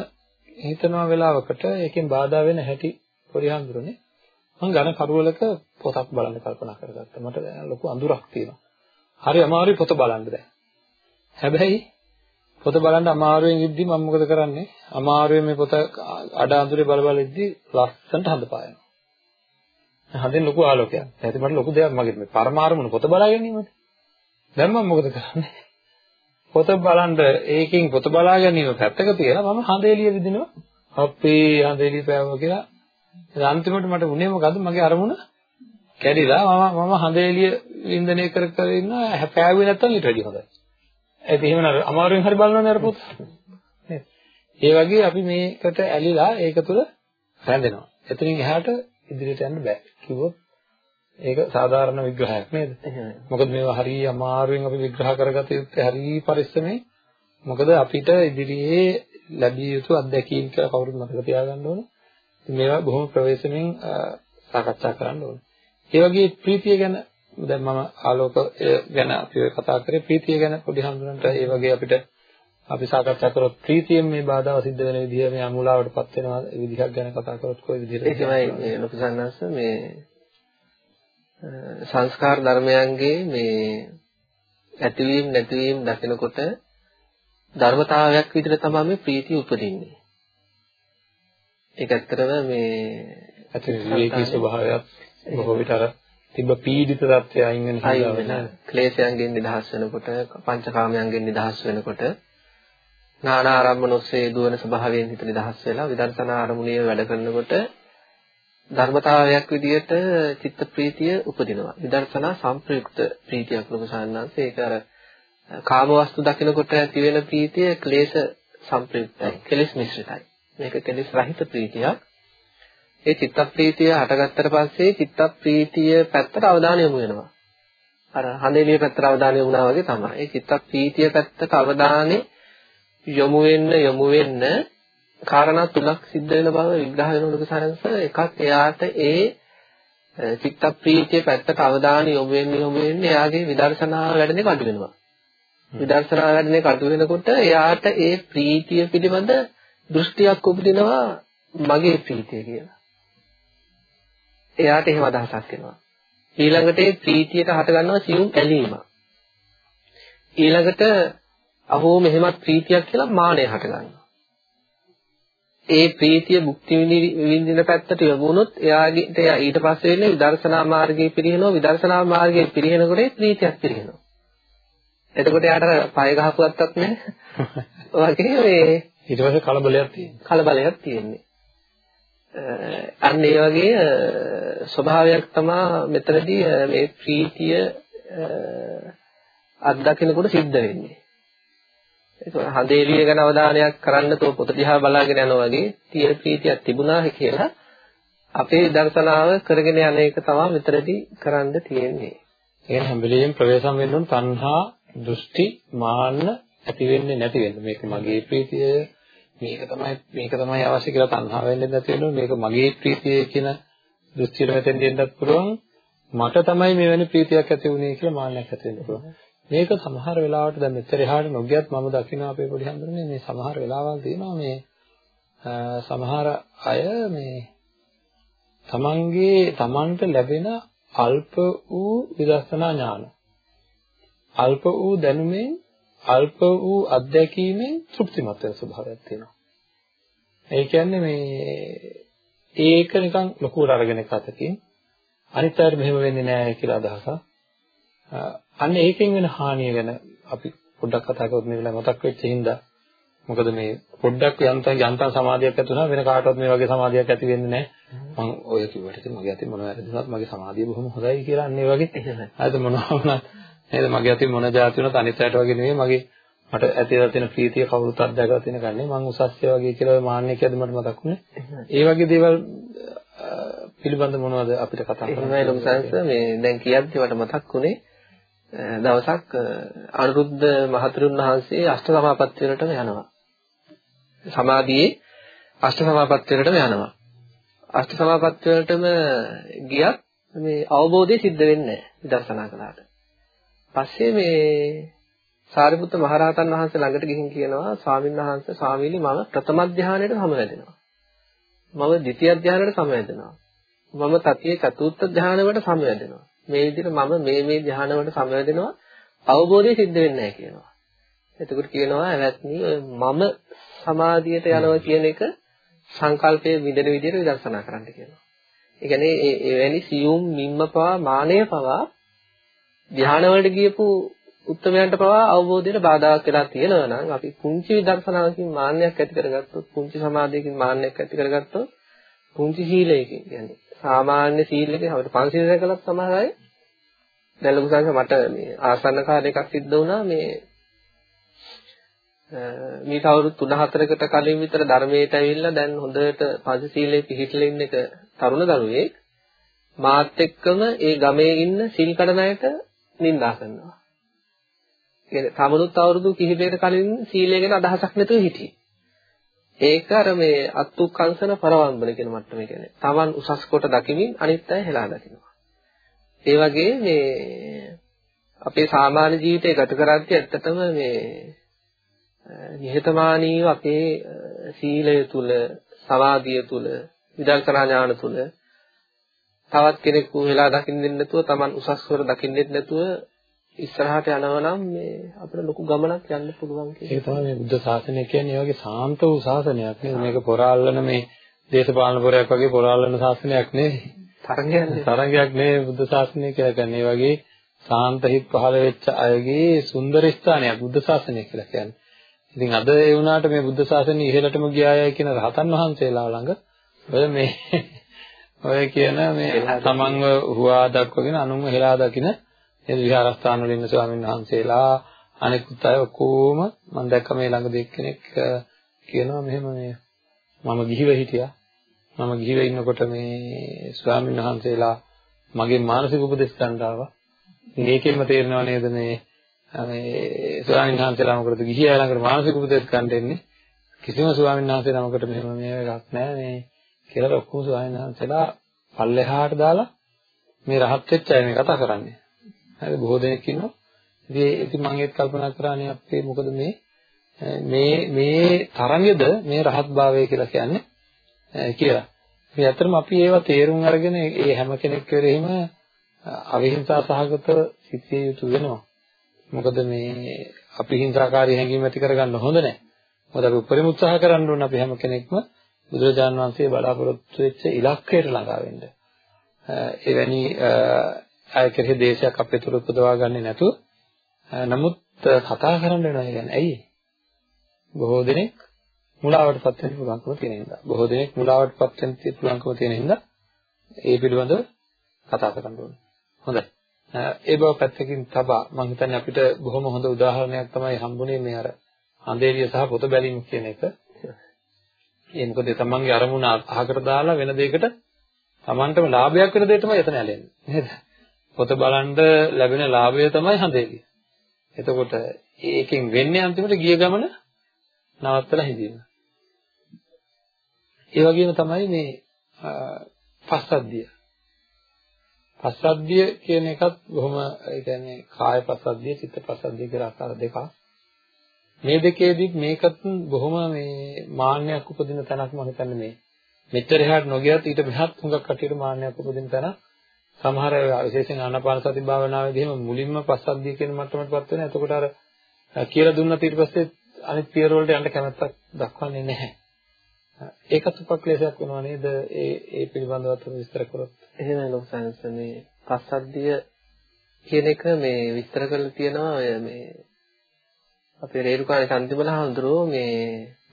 හිතනවා වෙලාවකට ඒකෙන් බාධා වෙන හැටි පොඩි හඳුරන්නේ මම ඝන කරුවලක පොතක් බලන්න කල්පනා කරගත්තා මට ලොකු අඳුරක් තියෙනවා හරි අමාරුයි පොත බලන්න දැන්. හැබැයි පොත බලන්න අමාරුවෙන් ඉද්දි මම මොකද කරන්නේ? අමාරුවේ මේ පොත අඩ අඳුරේ බල බල ඉද්දි ලස්සනට හඳ පායනවා හඳෙන් ලොකු ආලෝකයක්. නැති මට ලොකු දෙයක් මගේ මේ පරමාර්ථමුණ පොත බලා ගැනීමද දැන් මම මොකද කරන්නේ? පොත බලන්න ඒකෙන් පොත බලා ගැනීම පැත්තක තියලා මම හඳ එළිය විදිනවා. අපේ හඳ එළිය පෑවුවා කියලා. අන්තිමට මට උනේ මොකද මගේ අරමුණ කැඩිලා මම මම හඳ එළිය වින්දනය කර කර ඉන්නවා හැපෑවුවේ නැත්තම් ඊට වැඩිය හොඳයි. ඒක එහෙම නේද අමාරුවෙන් හරි බලනවනේ අර පොත. නේද? ඒ වගේ අපි මේකට ඇලිලා ඒක තුල රැඳෙනවා. එතනින් එහාට ඉදිරියට යන්න බෑ. කිව්වොත් ඒක සාධාරණ විග්‍රහයක් නේද? මොකද මේවා හරිය අමාරුවෙන් අපි විග්‍රහ කරගත යුත්තේ හරිය පරිස්සමෙන්. මොකද අපිට ඉදිරියේ ලැබිය යුතු අත්දැකීම් කියලා කවුරුත් මතක තියාගන්න ඕන. මේවා බොහොම ප්‍රවේශමෙන් සාකච්ඡා කරන්න ඕන. ඒ වගේ ප්‍රීතිය ගැන දැන් මම ආලෝකය ගැන අපි ඔය කතා කරේ ප්‍රීතිය ගැන පොඩි හඳුනනට ඒ වගේ අපිට අපි සාකච්ඡා කරොත් ප්‍රීතියෙන් මේ බාධාව සිද්ධ වෙන විදිහ මේ අමුලාවටපත් වෙනවා ඒ විදිහක් ගැන කතා කරොත් කොයි විදිහටද ඒ තමයි මේ ලොකු සන්නස්ස මේ සංස්කාර ධර්මයන්ගේ මේ ඇතිවීම නැතිවීම දකිනකොට ධර්මතාවයක් විදිහට තමයි මේ ප්‍රීතිය උපදින්නේ. ඒක ඇත්තටම මේ ඇති විවේකී ස්වභාවයක් බොහෝ විට අර තිබ්බ පීඩිත තත්ත්වය අයින් වෙන හින්දා ක්ලේශයන්ගෙන් නිදහස් වෙනකොට පංචකාමයන්ගෙන් නිදහස් වෙනකොට නානා ආරම්භන ඔස්සේ දුවන ස්වභාවයෙන් හිත නිදහස් වෙලා විදර්ශනා අරමුණේ වැඩ කරනකොට ධර්මතාවයක් විදිහට චිත්ත ප්‍රීතිය උපදිනවා. විදර්ශනා සංප්‍රයුක්ත ප්‍රීතියක් ලොකු සාන්නාංශ ඒක අර කාම වස්තු දකිනකොට ඇති වෙන ප්‍රීතිය ක්ලේශ සංප්‍රයුක්තයි. කෙලෙස් මිශ්‍රිතයි. මේක කෙලෙස් රහිත ප්‍රීතියක්. ඒ චිත්ත ප්‍රීතිය හටගත්තට පස්සේ චිත්ත ප්‍රීතිය පැත්තට අවධානය යොමු වෙනවා. අර හඳේලිය පැත්තට අවධානය යොමුනා වගේ තමයි. ඒ චිත්ත ප්‍රීතිය පැත්තට අවධානය යොමු වෙන්න යොමු වෙන්න කාරණා තුනක් සිද්ධ වෙන බව විග්‍රහ වෙනකොට සාරංශ එකක් එයාට ඒ චිත්ත ප්‍රීතිය පැත්තට අවධානය යොමු වෙන්න යොමු වෙන්න එයාගේ විදර්ශනා වැඩනේ කඩු වෙනවා. විදර්ශනා වැඩනේ කඩු වෙනකොට එයාට ඒ ප්‍රීතිය පිළිබඳ දෘෂ්ටියක් උපදිනවා මගේ ප්‍රීතිය කියලා. එයාට එහෙම අදහසක් එනවා. ඊළඟට ඒ ප්‍රීතියට හට ගන්නවා සියුම් ඇලීම. ඊළඟට අහෝ මෙහෙමත් ප්‍රීතියක් කියලා මානය හට ගන්නවා. ඒ ප්‍රීතිය භුක්ති විඳින පැත්තට යොමුනොත් එයාගේ එයා ඊට පස්සේ වෙන්නේ විදර්ශනා මාර්ගයේ පිරිනනවා විදර්ශනා මාර්ගයේ පිරිනනකොට ප්‍රීතියක් පිරිනනවා. එතකොට එයාට පය ගහපුවත්තක් නැහැ. වගේ මේ ඊට පස්සේ කලබලයක් තියෙනවා. කලබලයක් තියෙන්නේ. අන්න ඒ වගේ ස්වභාවයක් තමයි මෙතනදී මේ ප්‍රීතිය අත්දකිනකොට සිද්ධ වෙන්නේ. ඒක හඳේලිය ගැන අවධානයක් කරන්න තෝ පොත දිහා බලාගෙන යනවා වගේ තියෙන ප්‍රීතියක් තිබුණා කියලා අපේ දර්ශනාව කරගෙන යන එක තමයි මෙතනදී කරන්න තියෙන්නේ. ඒ හැම වෙලෙම ප්‍රවේශම් වෙන්න ඕන තණ්හා, දෘෂ්ටි, මාන්න ඇති වෙන්නේ නැති වෙන්න. මේක මගේ ප්‍රීතිය මේක තමයි මේක තමයි අවශ්‍ය කියලා තණ්හා වෙන්නේ නැති වෙනවා මේක මගේ ප්‍රීතිය කියන දෘෂ්ටියට මෙතෙන් දෙන්නත් පුළුවන්. මට තමයි මෙවැනි ප්‍රීතියක් ඇති වුනේ කියලා මාන්නයක් ඇති වෙන්න පුළුවන්. මේක සමහර වෙලාවට දැන් මෙච්චර එහාට නොගියත් මම දකින්න අපේ පොඩි හඳුනන්නේ මේ සමහර වෙලාවල් තියෙනවා මේ සමහර අය මේ තමන්ගේ තමන්ට ලැබෙන අල්ප වූ විදර්ශනා ඥාන. අල්ප වූ දැනුමෙන් අල්ප වූ අත්දැකීමෙන් තෘප්තිමත් වෙන ස්වභාවයක් තියෙනවා. ඒ කියන්නේ මේ ඒක නිකන් ලොකුවට අරගෙන එකතකින් අනිත් අයට මෙහෙම වෙන්නේ නැහැ කියලා අදහසක්. අන්න ඒකෙන් වෙන හානිය ගැන අපි පොඩ්ඩක් කතා කරොත් මේ වෙලාව මතක් වෙච්ච හින්දා මොකද මේ පොඩ්ඩක් යන්තම් යන්තම් සමාධියක් ඇති වුණා වෙන කාටවත් මේ වගේ සමාධියක් ඇති වෙන්නේ නැහැ මම ඔය කිව්වට ඉතින් මගේ අතින් මොනවද වැරදුනත් මගේ සමාධිය බොහොම හොඳයි කියලා අන්න ඒ වගේ හරිද මොනවා වුණත් නේද? මගේ අතින් මොන જાති වුණත් අනිත් අයට වගේ නෙවෙයි. මගේ මට ඇතිලා තියෙන ප්‍රීතිය කවුරුත් අත්දැකලා තියෙන කන්නේ මම උසස්ය වගේ කියලා ඔය මාන්නේ කියද්දි මට මතක් වුණේ. ඒ වගේ දේවල් පිළිබඳ මොනවද අපිට කතා කරන්න එහෙමයි ලොකු සංස මේ දැන් කියද්දි මට මතක් වුණේ දවසක් අනුරුද්ධ මහතුරුන් වහන්සේ අෂ්ට සමාපatti වලටම යනවා. සමාධියේ අෂ්ට සමාපatti වලටම යනවා. අෂ්ට සමාපatti වලටම ගියත් මේ අවබෝධය සිද්ධ වෙන්නේ නැහැ විදර්ශනා කළාට පස්සේ මේ සාරිපුත්ත මහරහතන් වහන්සේ ළඟට ගිහින් කියනවා ස්වාමීන් වහන්සේ ස්වාමීනි මම ප්‍රථම ධානයට සමවැදෙනවා. මම ද්විතිය ධානයට සමවැදෙනවා. මම තතිය චතුර්ථ ධානයට සමවැදෙනවා. මේ විදිහට මම මේ මේ ධානවලට සමවැදෙනවා අවබෝධය සිද්ධ වෙන්නේ නැහැ කියනවා. එතකොට කියනවා ඇවැත්නි මම සමාධියට යනවා කියන එක සංකල්පයේ විදෙන විදිහට විදර්ශනා කරන්න කියනවා. ඒ කියන්නේ ඒ එවැනි සියුම් මිම්ම පවා මානය පවා ධ්‍යාන වලට ගියපු උත්තරයන්ට පවා අවබෝධයට බාධාක් වෙලා තියෙනවා නම් අපි පුංචි විදර්ශනාවකින් මාන්නයක් ඇති කරගත්තොත් පුංචි සමාධියකින් මාන්නයක් ඇති කරගත්තොත් පුංචි සීලයකින් කියන්නේ සාමාන්‍ය සීලයකින් අපිට පංචශීල රැකලත් සමහර අය දැන් ලොකු සංඝ මට මේ ආසන්න කාලයකක් සිද්ධ වුණා. මේ මේ අවුරුදු 3-4කට කලින් විතර ධර්මයට ඇවිල්ලා දැන් හොඳට පංචශීලයේ පිහිටලා ඉන්න එක තරුණ දරුවෙක්. මාත් එක්කම ඒ ගමේ ඉන්න සිල් කඩන අයට නිඳා කරනවා. කියන්නේ තමනුත් අවුරුදු කිහිපයකට කලින් සීලය ගැන අදහසක් නැතුව හිටියේ. ඒක අර මේ අත්ුක්කංශන පරවම්බන කියන මට්ටම කියන්නේ. Taman උසස් කොට දකිමින් අනිත් අය හෙලා දකිනවා. ඒ වගේ මේ අපේ සාමාන්‍ය ජීවිතය ගත කරද්දී ඇත්තටම මේ නිහතමානීව අපේ සීලය තුල සමාධිය තුල විදර්ශනා ඥාන තුල තවත් කෙනෙකු වෙලා දකින්නෙත් නැතුව Taman උසස්වර දකින්නෙත් නැතුව ඉස්සරහට යනවා නම් මේ අපිට ලොකු ගමනක් යන්න පුළුවන් කියලා. ඒක තමයි මේ බුද්ධ ශාසනය කියන්නේ ඒ වගේ සාන්ත වූ ශාසනයක් නේද? මේක පොරාල්ලන මේ දේශපාලන පොරයක් වගේ පොරාල්ලන ශාසනයක් නෙවෙයි. තරංගයක් තරංගයක් නෙවෙයි බුද්ධ ශාසනය කියලා කියන්නේ. ඒ වගේ සාන්ත හිත් පහළ වෙච්ච අයගේ සුන්දර ස්ථානයක් බුද්ධ ශාසනය කියලා කියන්නේ. ඉතින් අද ඒ වුණාට මේ බුද්ධ ශාසනය ඉහළටම ගියායයි කියන රහතන් වහන්සේලා ළඟ ඔය මේ ඔය කියන මේ තමන්ව හුවා දක්වගෙන අනුන්ව හෙලා දකින ඒ විහාරස්ථාන වල ඉන්න ස්වාමීන් වහන්සේලා අනෙකුත් අය ඔක්කොම මම දැක්ක මේ ළඟදී එක්කෙනෙක් කියනවා මෙහෙම මේ මම ගිහිව හිටියා. මම ගිහිව ඉන්නකොට මේ ස්වාමීන් වහන්සේලා මගේ මානසික උපදෙස් ගන්න ආවා. මේකෙන්ම තේරෙනව නේද මේ මේ ස්වාමීන් වහන්සේලා මොකටද ගිහියා ළඟට මානසික උපදෙස් ගන්න එන්නේ කිසිම ස්වාමීන් වහන්සේ නමකට මෙහෙම මේ එකක් නැහැ මේ කියලා ඔක්කොම ස්වාමීන් වහන්සේලා පල්ලෙහාට දාලා මේ රහත් වෙච්ච අය මේ කතා කරන්නේ හරි බොහෝ දෙනෙක් ඉන්නවා. ඉතින් ඉතින් මම ඒත් කල්පනා කරානේ අපේ මොකද මේ මේ මේ තරංගෙද මේ රහත් භාවය කියලා කියන්නේ කියලා. ඉතින් ඇත්තටම අපි ඒවා තේරුම් අරගෙන ඒ හැම කෙනෙක් කෙරෙහිම අවිහිංසා සහගත සිටිය යුතු වෙනවා. මොකද මේ අපි හිංසාකාරී හැඟීම් ඇති කරගන්න හොඳ නැහැ. මොකද අපි උපරිම උත්සාහ කරන්න ඕන අපි හැම කෙනෙක්ම බුදුරජාන් වහන්සේ බලාපොරොත්තු වෙච්ච ඉලක්කයට ළඟා වෙන්න. එවැනි අය කෙරෙහි දේශයක් අපේ තුල උපදවා ගන්නේ නැතුව නමුත් කතා කරන්න වෙනවා කියන්නේ. ඇයි? බොහෝ දෙනෙක් මුලාවටපත් වෙන්න පුළුවන්කම තියෙන හින්දා. බොහෝ දෙනෙක් මුලාවටපත් වෙන්න පුළුවන්කම තියෙන හින්දා ඒ පිළිබඳව කතා කරන්න ඕනේ. හොඳයි. ඒ බව පැත්තකින් තබා මම හිතන්නේ අපිට බොහොම හොඳ උදාහරණයක් තමයි හම්බුනේ මේ අර හඳේලිය සහ පොත බැලීම කියන එක. ඒ මොකද තමන්ගේ අරමුණ අහකට දාලා වෙන දෙයකට තමන්ටම ලාභයක් වෙන දෙයක් තමයි එතන ඇලෙන්නේ නේද පොත බලන්න ලැබෙන ලාභය තමයි හඳේලිය. එතකොට ඒකෙන් වෙන්නේ අන්තිමට ගිය ගමන නවත්තලා හිඳීම. ඒ වගේම තමයි මේ පස්සද්ධිය. පස්සද්ධිය කියන එකත් බොහොම ඒ කියන්නේ කාය පස්සද්ධිය, චිත්ත පස්සද්ධිය කියලා ආකාර දෙකක්. මේ දෙකේදී මේකත් බොහොම මේ මාන්නයක් උපදින තැනක් මම හිතන්නේ මේ. මෙච්චර එහාට නොගියත් ඊට මෙහාත් හුඟක් කටියට මාන්නයක් උපදින තැනක්. සමහර විශේෂයෙන් ආනාපාන සති භාවනාවේදී එහෙම මුලින්ම පස්සද්ධිය කියන මට්ටමටපත් වෙනවා. එතකොට අර කියලා දුන්නත් ඊට පස්සේ අනිත් පියවර වලට යන්න කැමැත්තක් දක්වන්නේ නැහැ. ඒකත් උපක්ලේශයක් වෙනවා නේද? ඒ ඒ පිළිබඳව විස්තර කරොත්. එහෙමයි ලොකු සයන්ස් මේ පස්සද්ධිය කියන එක මේ විස්තර කරලා තියෙනවා ඔය මේ අපේ රේරුකාණේ සම්දිමල හඳුරෝ මේ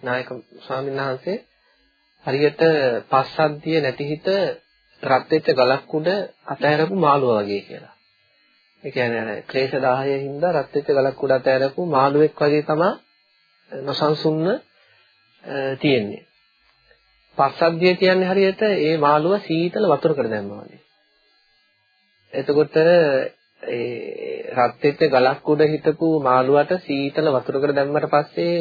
නායක ස්වාමීන් වහන්සේ හරියට පස්සද්ධිය නැති හිත රත් වෙච්ච ගලක් උඩ අතහැරපු මාළුවා වගේ කියලා. ඒ කියන්නේ අර ක්ලේශ 10 හින්දා රත් වෙච්ච ගලක් උඩ අතහැරපු මාළුවෙක් වගේ තමයි නොසන්සුන්න තියෙන්නේ. පස්සද්ධිය කියන්නේ හරියට ඒ මාළුව සීතල වතුරකට දැම්මා වගේ. එතකොට ඒ රත් වෙච්ච ගලක් උඩ හිටපු මාළුවට සීතල වතුරකට දැම්මට පස්සේ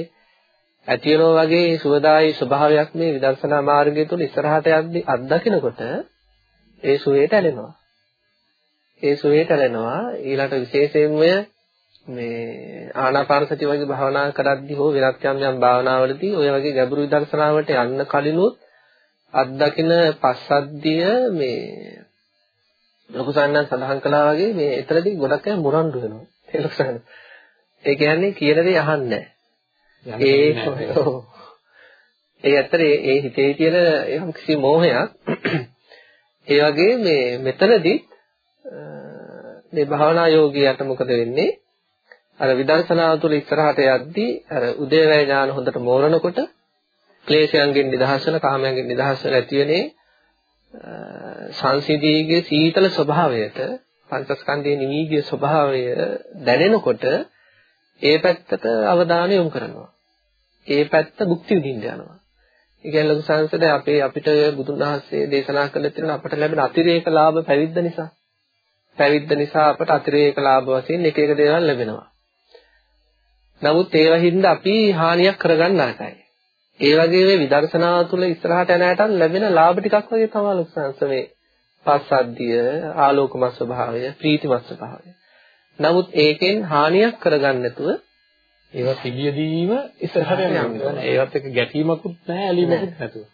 ඇතිවෙනවා වගේ සුවදායි ස්වභාවයක් මේ විදර්ශනා මාර්ගය තුල ඉස්සරහට යද්දි අත්දකිනකොට ඒ සුවේට ඇලෙනවා. ඒ සුවේට ඇලෙනවා ඊළඟ විශේෂයෙන්ම මේ ආනාපාන සති වගේ භාවනා කරද්දී හෝ වෙනත් යම් යම් භාවනාවලදී ඔය වගේ ගැඹුරු විදර්ශනාවට යන්න කලිනුත් අත්දකින පස්සද්ධිය මේ ලොකු සන්නන් සඳහන් කළා වගේ මේ එතරදී ගොඩක් අය මුරණ්ඩු වෙනවා. තේරුණාද? ඒ කියන්නේ කියන දේ අහන්නේ ඒ ඒ ඇත්තට ඒ හිතේ තියෙන යම් කිසි මෝහයක් ඒ වගේ මේ මෙතනදී මේ භාවනා යෝගියාට මොකද වෙන්නේ? අර විදර්ශනාව තුළ ඉස්සරහට යද්දී අර උදේවැය ඥාන හොඳට මෝරනකොට ක්ලේශයන්ගෙන් නිදහස් වෙන කාමයන්ගෙන් නිදහස් වෙන ඇතිවෙනේ සංසිදීගේ සීතල ස්වභාවයට පංචස්කන්ධයේ නිවිගිය ස්වභාවය දැනෙනකොට ඒ පැත්තට අවධානය යොමු කරනවා. ඒ පැත්ත භුක්ති විඳින්න යනවා. ඒ කියන්නේ ලොකු සංසද අපේ අපිට බුදුන් වහන්සේ දේශනා කළ තියෙන අපට ලැබෙන අතිරේක ලාභ පැවිද්ද නිසා. පැවිද්ද නිසා අපට අතිරේක ලාභ වශයෙන් එක එක දේවල් ලැබෙනවා. නමුත් ඒවා හින්දා අපි හානියක් කරගන්න නරකයි. ඒ වගේ මේ විදර්ශනාව තුළ ඉස්සරහට යන අයටත් ලැබෙන ලාභ ටිකක් වගේ තමයි ලොකු සංස මේ පස්සද්ධිය, ආලෝකමත් ස්වභාවය, ප්‍රීතිමත් ස්වභාවය. නමුත් ඒකෙන් හානියක් කරගන්න නැතුව ඒවා තිබියදීම ඉස්සරහට යනවා. ඒවත් එක්ක ගැටීමකුත් නැහැ, ඇලීමකුත් නැතුව.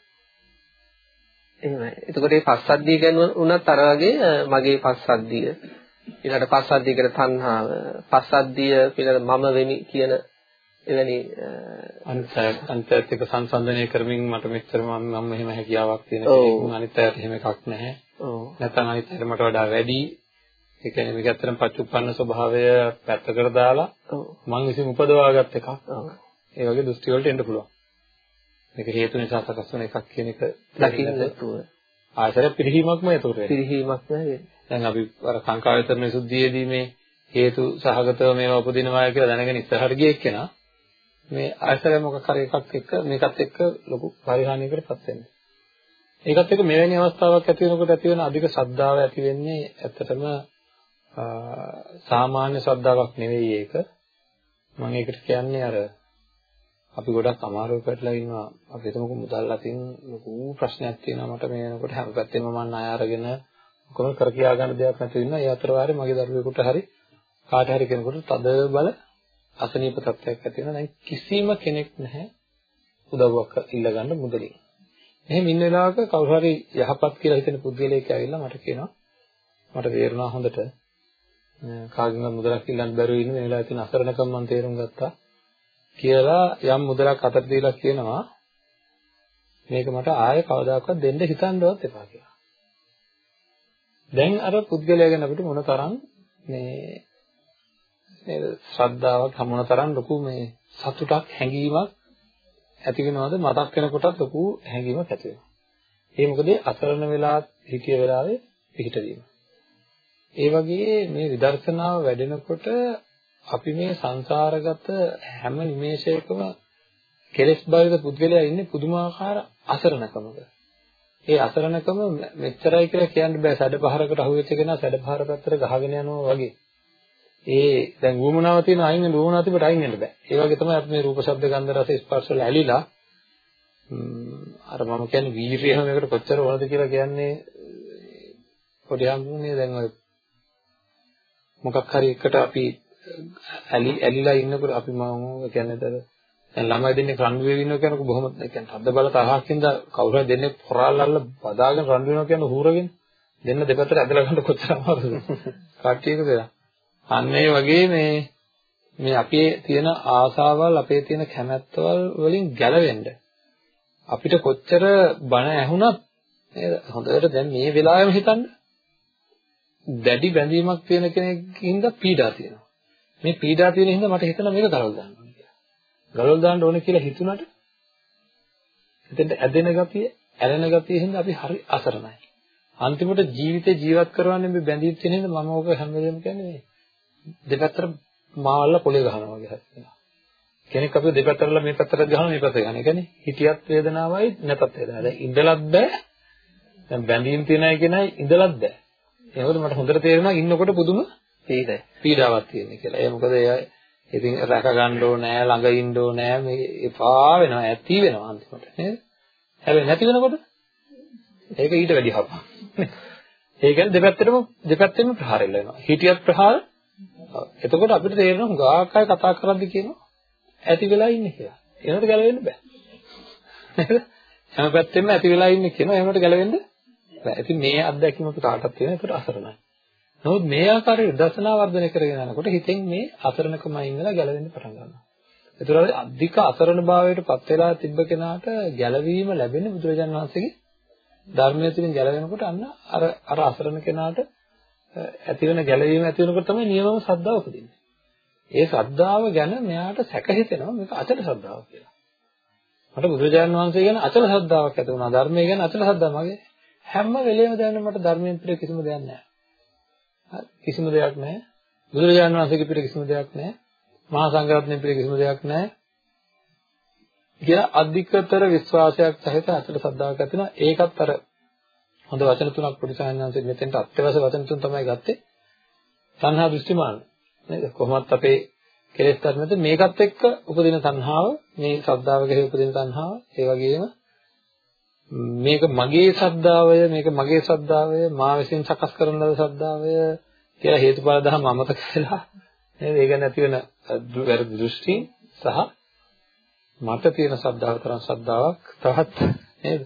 එහෙමයි. එතකොට මේ පස්සද්ධිය ගැන උනත් අර වගේ මගේ පස්සද්ධිය ඊළඟට පස්සද්ධිය කියන තණ්හාව, පස්සද්ධිය පිළිබඳ මම වෙමි කියන එවැනි අනිත් අනිත් එක සංසන්දනය කරමින් මට මෙච්චර මම මම මෙහෙම හැකියාවක් තියෙන කෙනෙක් අනිත් අයට එහෙම එකක් නැහැ. ඔව්. නැත්නම් අනිත් අයට මට වඩා වැඩි. ඒ කියන්නේ මේක ඇත්තටම පච්චුප්පන්න ස්වභාවය පැත්තකට දාලා මං විසින් උපදවාගත් එකක්. ඒ වගේ දෘෂ්ටි වලට එන්න පුළුවන්. මේක හේතු නිසා සකස් වෙන එකක් කියන එක දකින්න ආසර පිරිහීමක්ම ඒතකොට පිරිහීමක් නෑ දැන් අපි අර සංකා විතරන සුද්ධියේදී මේ හේතු සහගතව මේවා උපදිනවා කියලා දැනගෙන ඉස්සරහට ගිය එක්කෙනා මේ ආයතන මොකක් හරි එකක් එක්ක මේකත් එක්ක ලොකු පරිහානියකටපත් වෙනවා. ඒකත් එක්ක මෙවැනි අවස්ථාවක් ඇති වෙනකොට ඇති වෙන අධික ශ්‍රද්ධාව ඇති වෙන්නේ ඇත්තටම සාමාන්‍ය ශ්‍රද්ධාවක් නෙවෙයි ඒක. මම ඒකට කියන්නේ අර අපි ගොඩක් අමාරුව පැටලලා ඉන්නවා. අපි හිතමුකෝ මුදල් අතින් ලොකු ප්‍රශ්නයක් තියෙනවා මට මේ වෙනකොට හැම පැත්තෙම මම ණය අරගෙන කොහොම කර කියා ගන්න දෙයක් නැතුව ඉන්නවා. ඒ අතර වාරේ මගේ දරුවෙකුට හරි කාට හරි කෙනෙකුට තද බල අසනීප තත්ත්වයක් ඇති වෙනවා. දැන් කිසිම කෙනෙක් නැහැ උදව්වක් ඉල්ලගන්න මුදලින්. එහෙම ඉන්න වෙලාවක කවුරු හරි යහපත් කියලා හිතෙන පුද්ගලයෙක් ඇවිල්ලා මට කියනවා මට තේරුණා හොඳට කාගෙන්වත් මුදලක් ඉල්ලන්න බැරුව ඉන්න මේ වෙලාවේ තියෙන අසරණකම් මම තේරුම් ගත්තා කියලා යම් මුදලක් අතට දීලා කියනවා මේක මට ආයෙ කවදාකවත් දෙන්න හිතන්නවත් එපා කියලා. දැන් අර පුද්ගලයා ගැන අපිට මොන තරම් මේ නේද ශ්‍රද්ධාවක් හමුන තරම් ලොකු මේ සතුටක් හැඟීමක් ඇති වෙනවද මතක් වෙනකොටත් ලොකු හැඟීමක් ඇති වෙනවා. ඒ මොකද අසරණ වෙලා හිටිය වෙලාවේ පිහිටවීම. ඒ වගේ මේ විදර්ශනාව වැඩෙනකොට අපි මේ සංසාරගත හැම නිමේෂයකම කෙලෙස් බාහිර පුද්ගලයා ඉන්නේ පුදුමාකාර අසරණකමක. ඒ අසරණකම මෙච්චරයි කියලා කියන්න බෑ. සැඩ පහරකට අහුවෙච්ච කෙනා සැඩ පහර පැත්තට ගහගෙන යනවා වගේ. ඒ දැන් වුමනාව තියෙන අයින් වෙන වුමනාව තිබට අයින් වෙන්න බෑ. ඒ වගේ තමයි අපි මේ රූප ශබ්ද ගන්ධ රස ස්පර්ශ වල ඇලිලා අර මම කියන්නේ වීරිය හැම එකට කොච්චර වලද කියලා කියන්නේ පොඩි හම්බුනේ දැන් ඔය මොකක් හරි එකට අපි ඇලි ඇලිලා ඉන්නකොට අපි මම කියන්නේ දැන් ළමයි දෙන්නේ රණ්ඩු වෙවි ඉන්නවා කියනකොට බොහොම ඒ කියන්නේ හද බල තරහකින්ද කවුරු හරි දෙන්නේ පොරාල් අල්ල බදාගෙන රණ්ඩු වෙනවා කියන හූරගෙන දෙන්න දෙපැත්තට ඇදලා ගන්න කොච්චර අමාරුද? කට්ටියක දෙලා අන්න ඒ වගේ මේ මේ අපේ තියෙන ආසාවල් අපේ තියෙන කැමැත්තවල් වලින් ගැලවෙන්න. අපිට කොච්චර බණ ඇහුණත් නේද හොඳට දැන් මේ වෙලාවෙම හිතන්න. දැඩි බැඳීමක් තියෙන කෙනෙක්ින්ද පීඩා තියෙනවා. මේ පීඩා තියෙන හින්දා මට හිතෙනවා මේක ගලවලා දාන්න ඕනේ කියලා. ගලවලා දාන්න ඕනේ කියලා හිතුණාට එතෙන්ට ඇදෙන ගතිය ඇලෙන ගතිය හින්දා අපි හරි අසරණයි. අන්තිමට ජීවිතේ ජීවත් කරවන්නේ මේ බැඳී තියෙන හින්දා මම ඕක හැම වෙලේම කියන්නේ දෙපැත්තට මාවල්ල පොලේ ගහනවා වගේ හැදෙනවා. කෙනෙක් අපිව දෙපැත්තට මේ පැත්තට ගහනවා මේ පැත්තට ගහන. ඒ කියන්නේ හිටියත් වේදනාවයි නැතත් වේදනාවයි. දැන් ඉඳලත් බෑ. දැන් බැඳීම් තියනයි කියනයි ඉඳලත් බෑ. ඒකෝද මට හොඳට තේරෙනවා ඉන්නකොට පුදුම පීඩයි. පීඩාවක් තියෙන කියලා. ඒ මොකද එයා ඉතින් රැක ගන්න ඕනේ ළඟ ඉන්න ඕනේ මේ එපා වෙනවා ඇති වෙනවා අන්තිමට නේද? හැබැයි නැති වෙනකොට ඒක ඊට වැඩි හපක්. ඒ කියන්නේ දෙපැත්තටම දෙපැත්තෙම ප්‍රහාර වෙනවා. හිටියත් ප්‍රහාර එතකොට අපිට තේරෙනවා හුඟක් අය කතා කරද්දි කියනවා ඇති වෙලා ඉන්නේ කියලා. ඒකට ගැලවෙන්න බෑ. නේද? හැම පැත්තෙම ඇති වෙලා ඉන්නේ කියනවා. ඒකට ගැලවෙන්න බෑ. ඉතින් මේ අත්දැකීම අපි කාටවත් තියෙන එකට අසරණයි. නමුත් මේ ආකාරයේ දර්ශනා වර්ධනය කරගෙන යනකොට හිතෙන් මේ අසරණකම ඉන්නලා ගැලවෙන්න පටන් ගන්නවා. ඒතරම් අධික අසරණ භාවයට පත් වෙලා තිබ්බ කෙනාට ගැලවීම ලැබෙන්නේ බුදුරජාණන් වහන්සේගේ ධර්මයේ තුලින් ගැලවෙනකොට අන්න අර අර අසරණ කෙනාට ඇති වෙන ගැළවීම ඇති වෙනකොට තමයි නියමම ශ්‍රද්ධාව උපදින්නේ. ඒ ශ්‍රද්ධාව ගැන මෙයාට සැක හිතෙනවා මේක අචල ශ්‍රද්ධාව කියලා. මට බුදුරජාණන් වහන්සේ ගැන අචල ශ්‍රද්ධාවක් ඇති වුණා. ධර්මය ගැන අචල ශ්‍රද්ධාව මගේ හැම වෙලේම දැනෙන මට ධර්මයෙන් පිට කිසිම දෙයක් නැහැ. කිසිම දෙයක් නැහැ. බුදුරජාණන් වහන්සේගේ පිට කිසිම දෙයක් නැහැ. මහා සංඝරත්නයෙන් පිට කිසිම දෙයක් නැහැ. කියලා අධිකතර විශ්වාසයක් සහිත අචල ශ්‍රද්ධාවක් ඇති වෙනවා. ඒකත් අර හොඳ වචන තුනක් පොඩි සාහනංශයෙන් මෙතෙන්ට අත්‍යවශ්‍ය වචන තුන තමයි ගත්තේ. සංහා දෘෂ්ටිමාන. නේද? කොහොමත් අපේ කෙලෙස් ධර්මද මේකත් එක්ක උපදින තණ්හාව, මේ ශ්‍රද්ධාව කෙරෙහි උපදින තණ්හාව, ඒ වගේම මේක මගේ ශ්‍රද්ධාවය මේක මගේ ශ්‍රද්ධාවය මා විසින් සකස් කරන ලද ශ්‍රද්ධාවය කියලා හේතුඵල ධර්ම අමතක වෙලා නේද ඒක නැති වෙන වැරදි දෘෂ්ටි සහ මට තියෙන ශ්‍රද්ධාව තරම් ශ්‍රද්ධාවක් තවත් නේද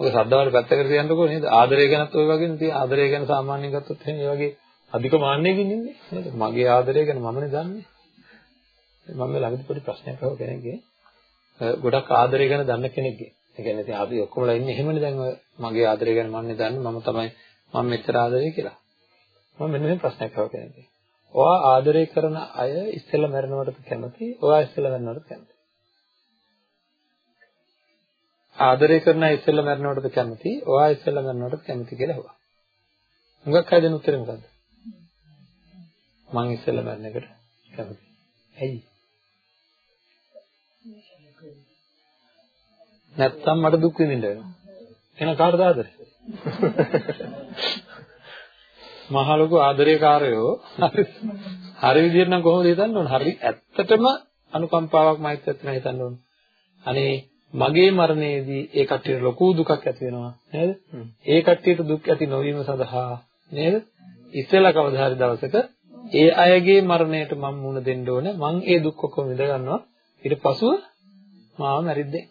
ඔක ශ්‍රද්ධාවට පැත්තකට තියන්නකෝ නේද ආදරය ගැනත් ඔය වගේනේ තියෙන ආදරය ගැන සාමාන්‍යයෙන් ගත්තොත් එහෙනම් ඒ වගේ අධික මාන්නයකින් ඉන්නේ නේද මගේ ආදරය ගැන මමනේ දන්නේ මම ළඟදී පොඩි ප්‍රශ්නයක් අහුව කෙනෙක්ගේ ගොඩක් ආදරය ගැන දන්න කෙනෙක්ගේ ඒ කියන්නේ ඉතින් අපි ඔක්කොමලා ඉන්නේ එහෙමනේ දැන් ඔය මගේ ආදරය ගැන මන්නේ දන්නේ මම තමයි මම මෙච්චර ආදරේ කියලා. මම මෙන්න මේ ප්‍රශ්නයක් අහුව කෙනෙක්ගේ. ඔයා ආදරය කරන අය ඉස්සෙල්ලා මැරෙනවට කැමති? ඔයා ඉස්සෙල්ලා මැරෙනවට කැමති? ආදරය කරන අය ඉස්සෙල්ලා මැරෙනවටද කැමති? ඔයා ඉස්සෙල්ලා මැරෙනවටද කැමති කියලා අහුවා. හුඟක් අය දෙන උත්තරේ මොකද්ද? මං ඉස්සෙල්ලා මැරෙන එකට කැමති. ඇයි? නැත්තම් මට දුක් විඳින්න වෙනවා. එහෙනම් කාටද ආදරේ? මහ ලොකු ආදරේකාරයෝ හරි විදිහට නම් කොහොමද හිතන්න ඕන? හරි ඇත්තටම අනුකම්පාවක් මෛත්‍රියක් නැ හිතන්න ඕන. අනේ මගේ මරණයේදී ඒ කට්ටියට ලොකු දුකක් ඇති වෙනවා නේද? ඒ කට්ටියට දුක් ඇති නොවීම සඳහා නේද? ඉස්සෙල්ලා කවදා හරි දවසක ඒ අයගේ මරණයට මම මුණ දෙන්න ඕනේ. මං ඒ දුක් ඔක්කොම විඳ ගන්නවා. ඊට පසුව මාව මැරිද්දේ.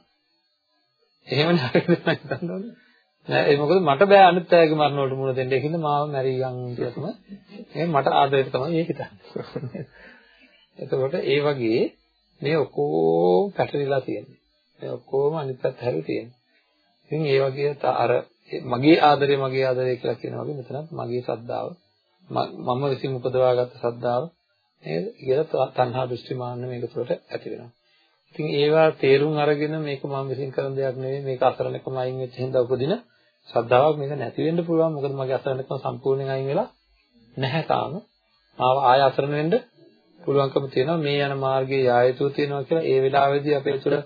එහෙමනේ හරිද මම හිතන්න. නෑ ඒ මොකද මට බෑ අනිත් අයගේ මරණ වලට මුණ දෙන්න. ඒකින්ද මාව මැරියන් කියලා තමයි. එහෙනම් මට ආදරයට තමයි මේක හිතන්නේ. එතකොට ඒ වගේ මේ ඔක්කොම පැටලිලා තියෙන්නේ. මේ ඔක්කොම අනිත් පැත්ත හැරි තියෙන්නේ. ඉතින් ඒ වගේ අර මගේ ආදරය මගේ ආදරය කියලා කියනවා වගේ මෙතනත් මගේ ශ්‍රද්ධාව මම විසින් උපදවාගත්ත ශ්‍රද්ධාව නේද කියලා තණ්හා දෘෂ්ටි මාන්න මේක තුළට ඇති වෙනවා. ඉතින් ඒවා තේරුම් අරගෙන මේක මම විසින් කරන දෙයක් නෙවෙයි මේක අසරණකම අයින් වෙච්ච හින්දා උපදින ශ්‍රද්ධාවක් මේක නැති වෙන්න පුළුවන් මොකද මගේ අසරණකම සම්පූර්ණයෙන් අයින් වෙලා නැහැ තාම ආව ආය අසරණ වෙන්න පුළුවන්කම තියෙනවා මේ යන මාර්ගයේ යායතුව තියෙනවා කියලා ඒ වෙලාවේදී අපේ තුළ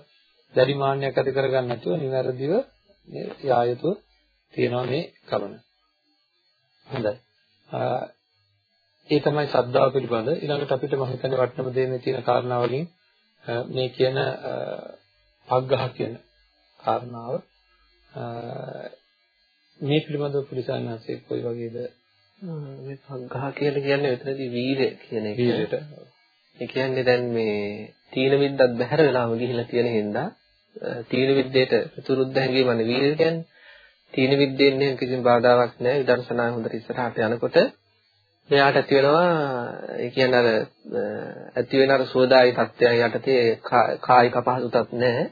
දැඩි මාන්නයක් ඇති කරගන්න නැතුව නිවැරදිව මේ යායතුව තියෙනවා මේ ගමන හොඳයි. ඒ තමයි ශ්‍රද්ධාව පිළිබඳ. ඊළඟට අපිට මම හිතන්නේ වටිනම දේ මේ තියෙන කාරණා වලින් මේ කියන පග්ගහ කියන කාරණාව. මේ පිළිබඳව පුරිසන්නාසේ කොයි වගේද? මේ පග්ගහ කියලා කියන්නේ එතනදී වීරය කියන එක. වීරයට. ඒ කියන්නේ දැන් මේ තීන විද්දත් බැහැර වෙලාම ගිහිලා තියෙන හින්දා තීන විද්දේට ප්‍රතිරුද්ධ හැඟීමනේ වීරය කියන්නේ. තීන විද්දෙන්නේ කිසිම බාධාවක් නැහැ. විදර්ශනා හොඳට ඉස්සරහට යනකොට මෙයාට ඇති වෙනවා ඒ කියන්නේ අර ඇති වෙන අර සෝදායි තත්ත්වයන් යටතේ කායික අපහසුතාවක් නැහැ.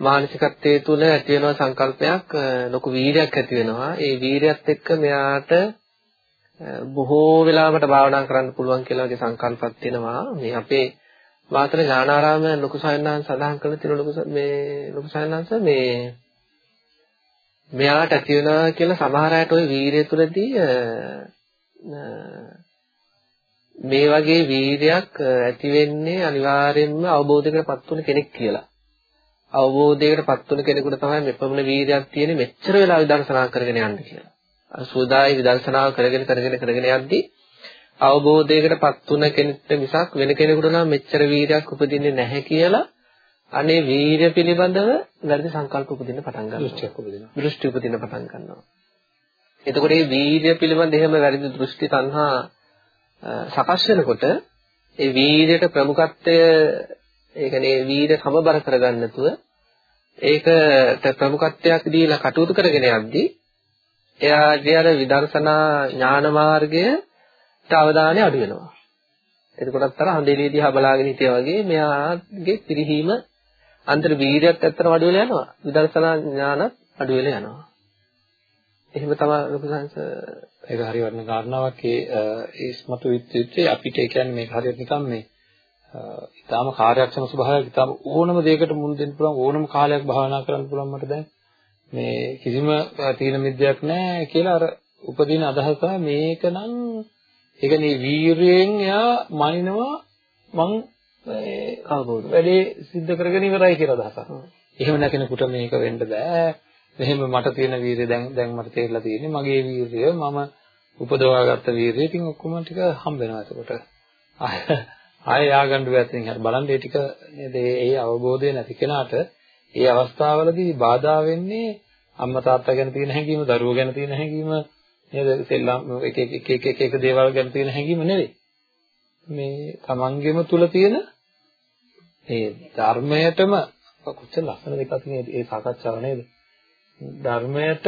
මානසිකත්වයේ තුල ඇති වෙන සංකල්පයක් ලොකු වීරයක් ඇති වෙනවා. ඒ වීරයත් එක්ක මෙයාට බොහෝ වෙලාවට භාවනා කරන්න පුළුවන් කියලා වගේ සංකල්පයක් තියෙනවා. මේ අපේ මාතර ඥානාරාම ලොකු සයන්නාන් සඳහන් කරන තියෙන ලොකු මේ ලොකු සයන්නාන්ස මේ මෙයාට ඇති වෙනවා කියලා සමහර අයට ওই වීරිය තුලදී මේ වගේ වීරයක් ඇති වෙන්නේ අනිවාර්යයෙන්ම අවබෝධයකටපත් වුණ කෙනෙක් කියලා. අවබෝධයකටපත් වුණ කෙනෙකුට තමයි මෙපමණ වීරයක් තියෙන්නේ මෙච්චර වෙලා විදර්ශනා කරගෙන යන්න කියලා. අර සෝදායි විදර්ශනාව කරගෙන කරගෙන කරගෙන යද්දී අවබෝධයකටපත් වුණ කෙනෙක්ට මිසක් වෙන කෙනෙකුට නම් මෙච්චර වීරයක් උපදින්නේ නැහැ කියලා අනේ වීරය පිළිබඳව වැරදි සංකල්ප උපදින්න පටන් ගන්නවා. දෘෂ්ටියක් උපදිනවා. දෘෂ්ටි උපදින්න පටන් ගන්නවා. එතකොට මේ වීර්ය පිළිබඳ එහෙම වැරදි දෘෂ්ටි තණ්හා සකස් වෙනකොට ඒ වීර්යයට ප්‍රමුඛත්වය ඒ කියන්නේ වීර්ය සමබර කරගන්න නැතුව ඒකට ප්‍රමුඛත්වයක් දීලා කටයුතු කරගෙන යද්දී එයාගේ අර විදර්ශනා ඥාන මාර්ගයට අවධානය අඩු වෙනවා. එතකොටත් අර හඳේලිය දිහා බලාගෙන හිටියා වගේ මෙයාගේ පිරිහීම අන්තර වීර්යයත් ඇත්තටම අඩු වෙලා යනවා. විදර්ශනා ඥානත් අඩු වෙලා යනවා. එහෙම තමයි ලොකු සංස ඒක හරි වටින කාරණාවක් ඒ ඒ ස්මතු විත්‍ත්‍ය අපිට ඒ කියන්නේ මේක හරියට නිකන් මේ ඊටාම කාර්යක්ෂම ස්වභාවයක් ඊටාම ඕනම දෙයකට මුන් දෙන්න පුළුවන් ඕනම කාලයක් භාවනා කරන්න පුළුවන් මට දැන් මේ කිසිම තීන මිද්‍යක් නැහැ කියලා අර උපදින අදහස තමයි මේක නම් ඒ කියන්නේ වීරයෙන් එයා මනිනවා මං අවබෝධ වැඩේ සිද්ධ කරගෙන ඉවරයි කියලා අදහසක්. එහෙම නැකෙනෙකුට මේක වෙන්න බෑ. මෙහෙම මට තියෙන වීරිය දැන් දැන් මට තේරලා තියෙන්නේ මගේ වීරිය මම උපදවාගත්ත වීරිය. ඉතින් ඔක්කොම ටික හම්බ වෙනවා එතකොට. ආය ආගන්න බැත්තින් හරි බලන්න ඒ ටික නේද ඒ අවබෝධය නැති කෙනාට ඒ අවස්ථාවවලදී බාධා වෙන්නේ අම්මා තාත්තා ගැන තියෙන හැඟීම, දරුවෝ ගැන තියෙන හැඟීම, නේද? සෙල්ලම් එක එක එක එක එක දේවල් ගැන තියෙන හැඟීම නෙවෙයි. මේ තමන්ගෙම තුල තියෙන ඒ ධර්මයටම කොච්චර ලස්සන දෙකක් තියෙන ඒ සාකච්ඡාව නේද? ධර්මයට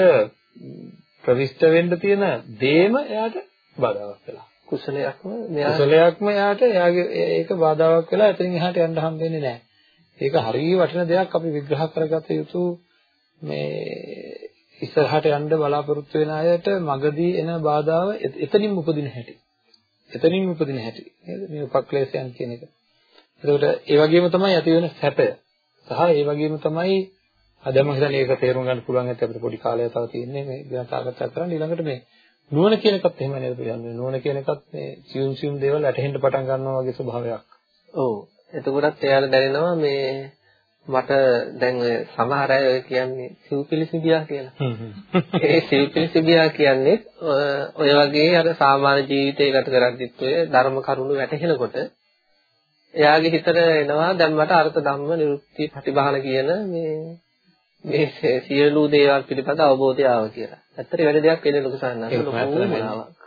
ප්‍රවිෂ්ඨ වෙන්න තියෙන දේම එයාට බාධාවක් වෙලා. කුසලයක්ම මෙයා කුසලයක්ම එයාට එයාගේ ඒක බාධාවක් වෙලා එතනින් එහාට යන්න හම්බෙන්නේ නැහැ. ඒක හරිය වටින දෙයක් අපි විග්‍රහ කරගත යුතු මේ ඉස්සරහට යන්න බලාපොරොත්තු වෙන අයට මගදී එන බාධාව එතනින් උපදින හැටි. එතනින් උපදින හැටි. නේද? මේ උපක්ලේශයන් කියන එක. එතකොට ඒ වගේම තමයි ඇති වෙන සැපය. සහ ඒ වගේම තමයි අද මම හිතන්නේ ඒක තේරුම් ගන්න පුළුවන් ඇත්ත අපිට පොඩි කාලයක් තව තියෙන්නේ මේ ගැන සාකච්ඡා කරන්න ඊළඟට මේ නුවණ කියන එකත් එහෙම නේද කියන්නේ නුවණ කියන එකත් මේ සියුම් සියුම් දේවල් ඇටහෙන්න පටන් ගන්නවා වගේ ස්වභාවයක්. ඔව්. එතකොටත් එයාට දැනෙනවා මේ මට දැන් ඔය සමහර අය ඔය කියන්නේ සිව්පිලිසිබියා කියලා. ඒ සිව්පිලිසිබියා කියන්නේ ඔය වගේ අර සාමාන්‍ය ජීවිතය ගත කරද්දිත් ඔය ධර්ම කරුණු වැටහෙනකොට එයාගේ හිතට එනවා දැන් මට අර්ථ ධම්ම නිරුක්ති ප්‍රතිබහන කියන මේ මේ සියලු දේවල් පිළිබඳ අවබෝධය ආව කියලා. ඇත්තට වැඩ දෙයක් වෙන්නේ ලොකු සන්නස ලොකු මනාවක්.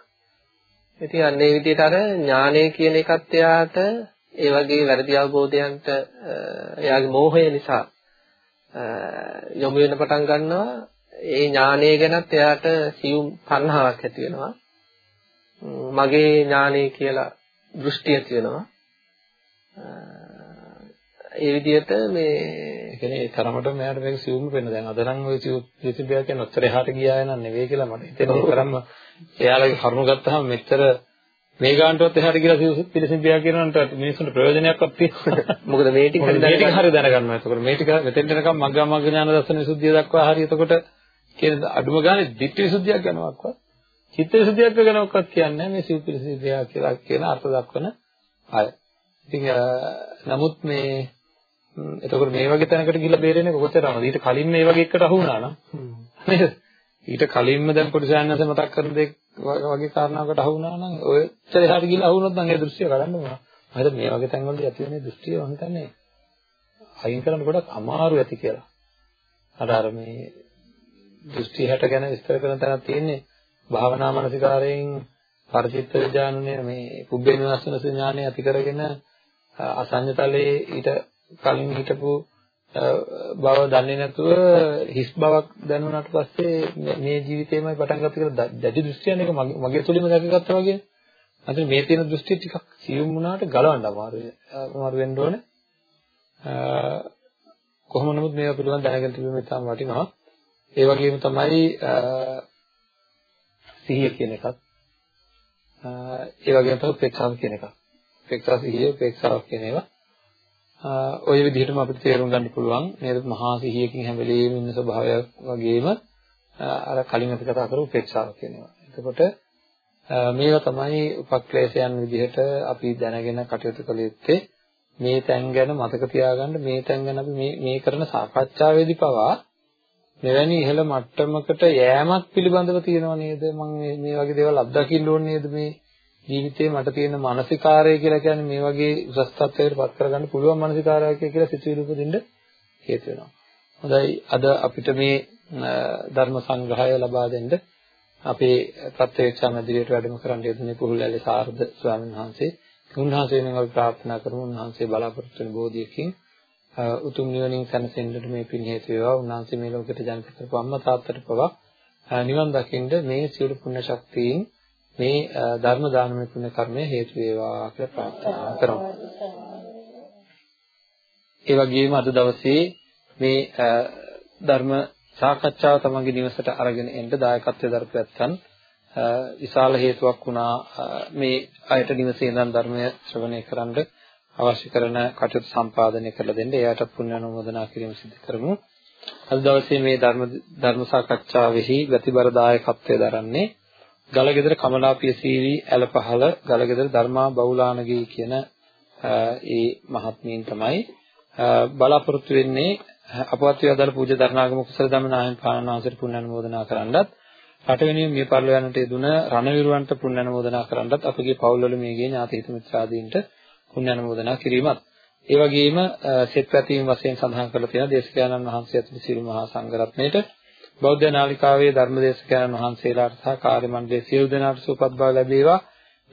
ඉතින් අන්න ඒ විදිහට අර ඥානය කියන එකත් එයාට ඒ වගේ වැරදි අවබෝධයන්ට එයාගේ මෝහය නිසා යොමු වෙන පටන් ගන්නවා. ඒ ඥානය ගැනත් එයාට සියුම් තණ්හාවක් ඇති වෙනවා. මගේ ඥානය කියලා දෘෂ්ටි ඇති වෙනවා. ඒ විදිහට මේ ඒ කියන්නේ ඒ තරමට මෙයාට මේක සිවුම් වෙන්න දැන් අද නම් ওই ප්‍රතිපියා කියන ඔච්චර එහාට ගියා නන් නෙවෙයි කියලා මට හිතෙනවා කරම්ම එයාලගේ කරුණු ගත්තාම මෙච්චර මේ ගානටවත් එහාට ගිහලා පිළිසිම්පියා කියනකට මිනිස්සුන්ට ප්‍රයෝජනයක්වත් තියෙනවා. මොකද මේ ටික හරි මේ ටික හරි දැනගන්නවා. එතකොට මේ ටික මෙතෙන්ට එනකම් මග්ගා මග්ග ඥාන දර්ශන විසුද්ධිය දක්වා හරි එතකොට කියන අඩුම ගානේ ditthi විසුද්ධියක් ගන්නවක්වත් චිත්ත විසුද්ධියක් ගන්නවක්වත් කියන්නේ මේ සිව් පිළිසිම්පියා කියලා කියන අර්ථ දක්වන අය. ඉතින් නමුත් මේ එතකොට මේ වගේ තැනකට ගිහිල්ලා බේරෙන්නේ කොච්චරද? ඊට කලින් මේ වගේ එකකට අහු වුණා නම් නේද? ඊට කලින්ම දැන් පොඩි සයන්වන්ස මතක් කරන දෙයක් වගේ කාරණාවකට අහු වුණා නම් ඔය ඉස්සරහට ගිහිල්ලා අහු වුණොත් නම් ඒ දෘෂ්ටිය කඩන්න ඕන. හරිද මේ වගේ තැන්වලදී ඇති වෙන දෘෂ්ටිය මම හිතන්නේ අයින් කරන්න ගොඩක් අමාරු ඇති කියලා. අර අර මේ දෘෂ්ටි හැට ගැන විස්තර කරන තැනක් තියෙන්නේ භාවනා මානසිකාරයෙන් පරිචිත්ත ඥානනේ මේ පුබ්බේ නිවාසන ඥානය ඇති කරගෙන අසඤ්ඤතලයේ ඊට කලින් හිටපු බව දන්නේ නැතුව හිස් බවක් දැනුණාට පස්සේ මේ ජීවිතේමයි පටන් ගත්ත කියලා දැඩි දෘෂ්ටියක් එක මගේ තුලින්ම දැකගත්තා වගේ. අද මේ තියෙන දෘෂ්ටි ටිකක් සියුම් වුණාට ගලවන්න අමාරුයි. අමාරු වෙන්න ඕනේ. කොහොම නමුත් මේවා පිළිබඳව දැනගෙන තිබීම ඉතාම වටිනවා. ඒ වගේම තමයි සිහිය කියන එකත්. ඒ වගේම තමයි උපේක්ෂාව කියන එකත්. උපේක්ෂා සිහිය උපේක්ෂාව කියන ඒවා ඔය විදිහටම අපිට තේරුම් ගන්න පුළුවන්. නේද? මහා සිහියකින් හැම වෙලෙම ඉන්න ස්වභාවයක් වගේම අර කලින් අපි කතා කරපු උපේක්ෂාව කියනවා. එතකොට මේවා තමයි උපක්ලේශයන් විදිහට අපි දැනගෙන කටයුතු කළ යුත්තේ. මේ තැන් ගැන මතක තියාගන්න මේ තැන් ගැන අපි මේ මේ කරන සාකච්ඡාවේදී පවා මෙවැනි ඉහළ මට්ටමකට යෑමක් පිළිබඳව තියෙනව නේද? මම මේ වගේ දේවල් අත්දකින්න ඕනේ නේද මේ? ජීවිතේ මට තියෙන මානසිකාරය කියලා කියන්නේ මේ වගේ උසස් තත්ත්වයකට පත් කරගන්න පුළුවන් මානසිකාරයක් කියලා සිතුවිලි උපදින්න හේතු වෙනවා. හොඳයි අද අපිට මේ ධර්ම සංග්‍රහය ලබා දෙන්න අපේ ප්‍රත්‍යක්ෂ මැදිරියට වැඩම කරන්න යෙදුනේ පුහුල්ලැලේ සාරද ස්වාමීන් වහන්සේ. උන්වහන්සේගෙන් අපි ප්‍රාර්ථනා කරමු උන්වහන්සේ බලාපොරොත්තු වෙන බෝධියකින් උතුම් නිවනින් සැනසෙන්නට මේ පින් හේතු වේවා. උන්වහන්සේ මේ ලෝකෙට ජනිත කරපු අම්මා තාත්තට පවා නිවන් දකින්න මේ සියලු පුණ්‍ය ශක්තියින් මේ ධර්ම දානමය පුණ්‍ය කර්මය හේතු වේවා කියලා ප්‍රාර්ථනා කරමු. ඒ වගේම අද දවසේ මේ ධර්ම සාකච්ඡාව තමන්ගේ නිවසට අරගෙන එන්න දායකත්වයේ දරපැත්තන් විශාල හේතුවක් වුණා මේ අයට නිවසේ ඉඳන් ධර්මය ශ්‍රවණය කරන්න අවශ්‍ය කරන කටයුතු සම්පාදනය කරලා දෙන්න එයාට පුණ්‍ය අනුමೋದනා කිරීම සිදු කරමු. අද දවසේ මේ ධර්ම ධර්ම සාකච්ඡාවෙහි ප්‍රතිබර දායකත්වයේ දරන්නේ ගලගෙදර කමලාපිය සීවි ඇලපහල ගලගෙදර ධර්මා බෞලානගේ කියන ඒ මහත්මීන් තමයි. බලාපොරොත්තු වෙන්නේ අපවත් වේදල පූජ්‍ය දරණාගම කුසල ධම්මනායන් පානනාසයට පුණ්‍ය අනුමෝදනා කරන්නත් රටවෙනින් මේ පරිලෝ යනට යෙදුන රණවිරුවන්ට පුණ්‍ය අනුමෝදනා කරන්නත් අපගේ පවුල්වල මේගේ ඥාති හිත මිත්‍රාදීන්ට පුණ්‍ය අනුමෝදනා කිරීමත්. ඒ වගේම සෙත් පැතීම් වශයෙන් සඳහන් කරලා තියෙන දේශකයන්න් වහන්සේ ඇතුළු සියලු මහා සංඝරත්නයට බෞද්ධ නාලිකාවේ ධර්මදේශකයන් වහන්සේලාට සහ කාර්ය මණ්ඩලයේ සියලු දෙනාට සුවපත් බව ලැබේවා.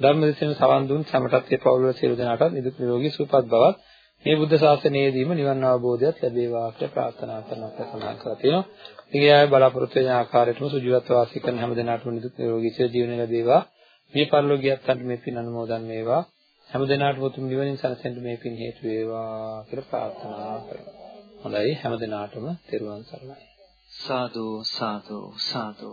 ධර්මදේශන සවන් දුන් සමටත් ඒ පවුල සියලු දෙනාට නිදුක් නිරෝගී සුවපත් බවත් මේ බුද්ධ ශාසනයේදීම නිවන් අවබෝධයත් ලැබේවා කියලා ප්‍රාර්ථනා කරන අප සඳහන් කරලා තියෙනවා. ඉතින් ආය බලාපොරොත්තු වෙන ආකාරයටම සුජීවත්ව වාසය කරන හැම දෙනාටම නිදුක් නිරෝගී ජීවන ලැබේවා. මේ පරිලෝකියත් අන්ට මේ පින් අනුමෝදන් වේවා. හැම දිනාටම උතුම් නිවනින් සැනසෙන්න මේ පින් හේතු වේවා කියලා ප්‍රාර්ථනා කරමු. හොඳයි හැම දිනාටම තෙරුවන් සරණයි. සාදු සාදු සාදු.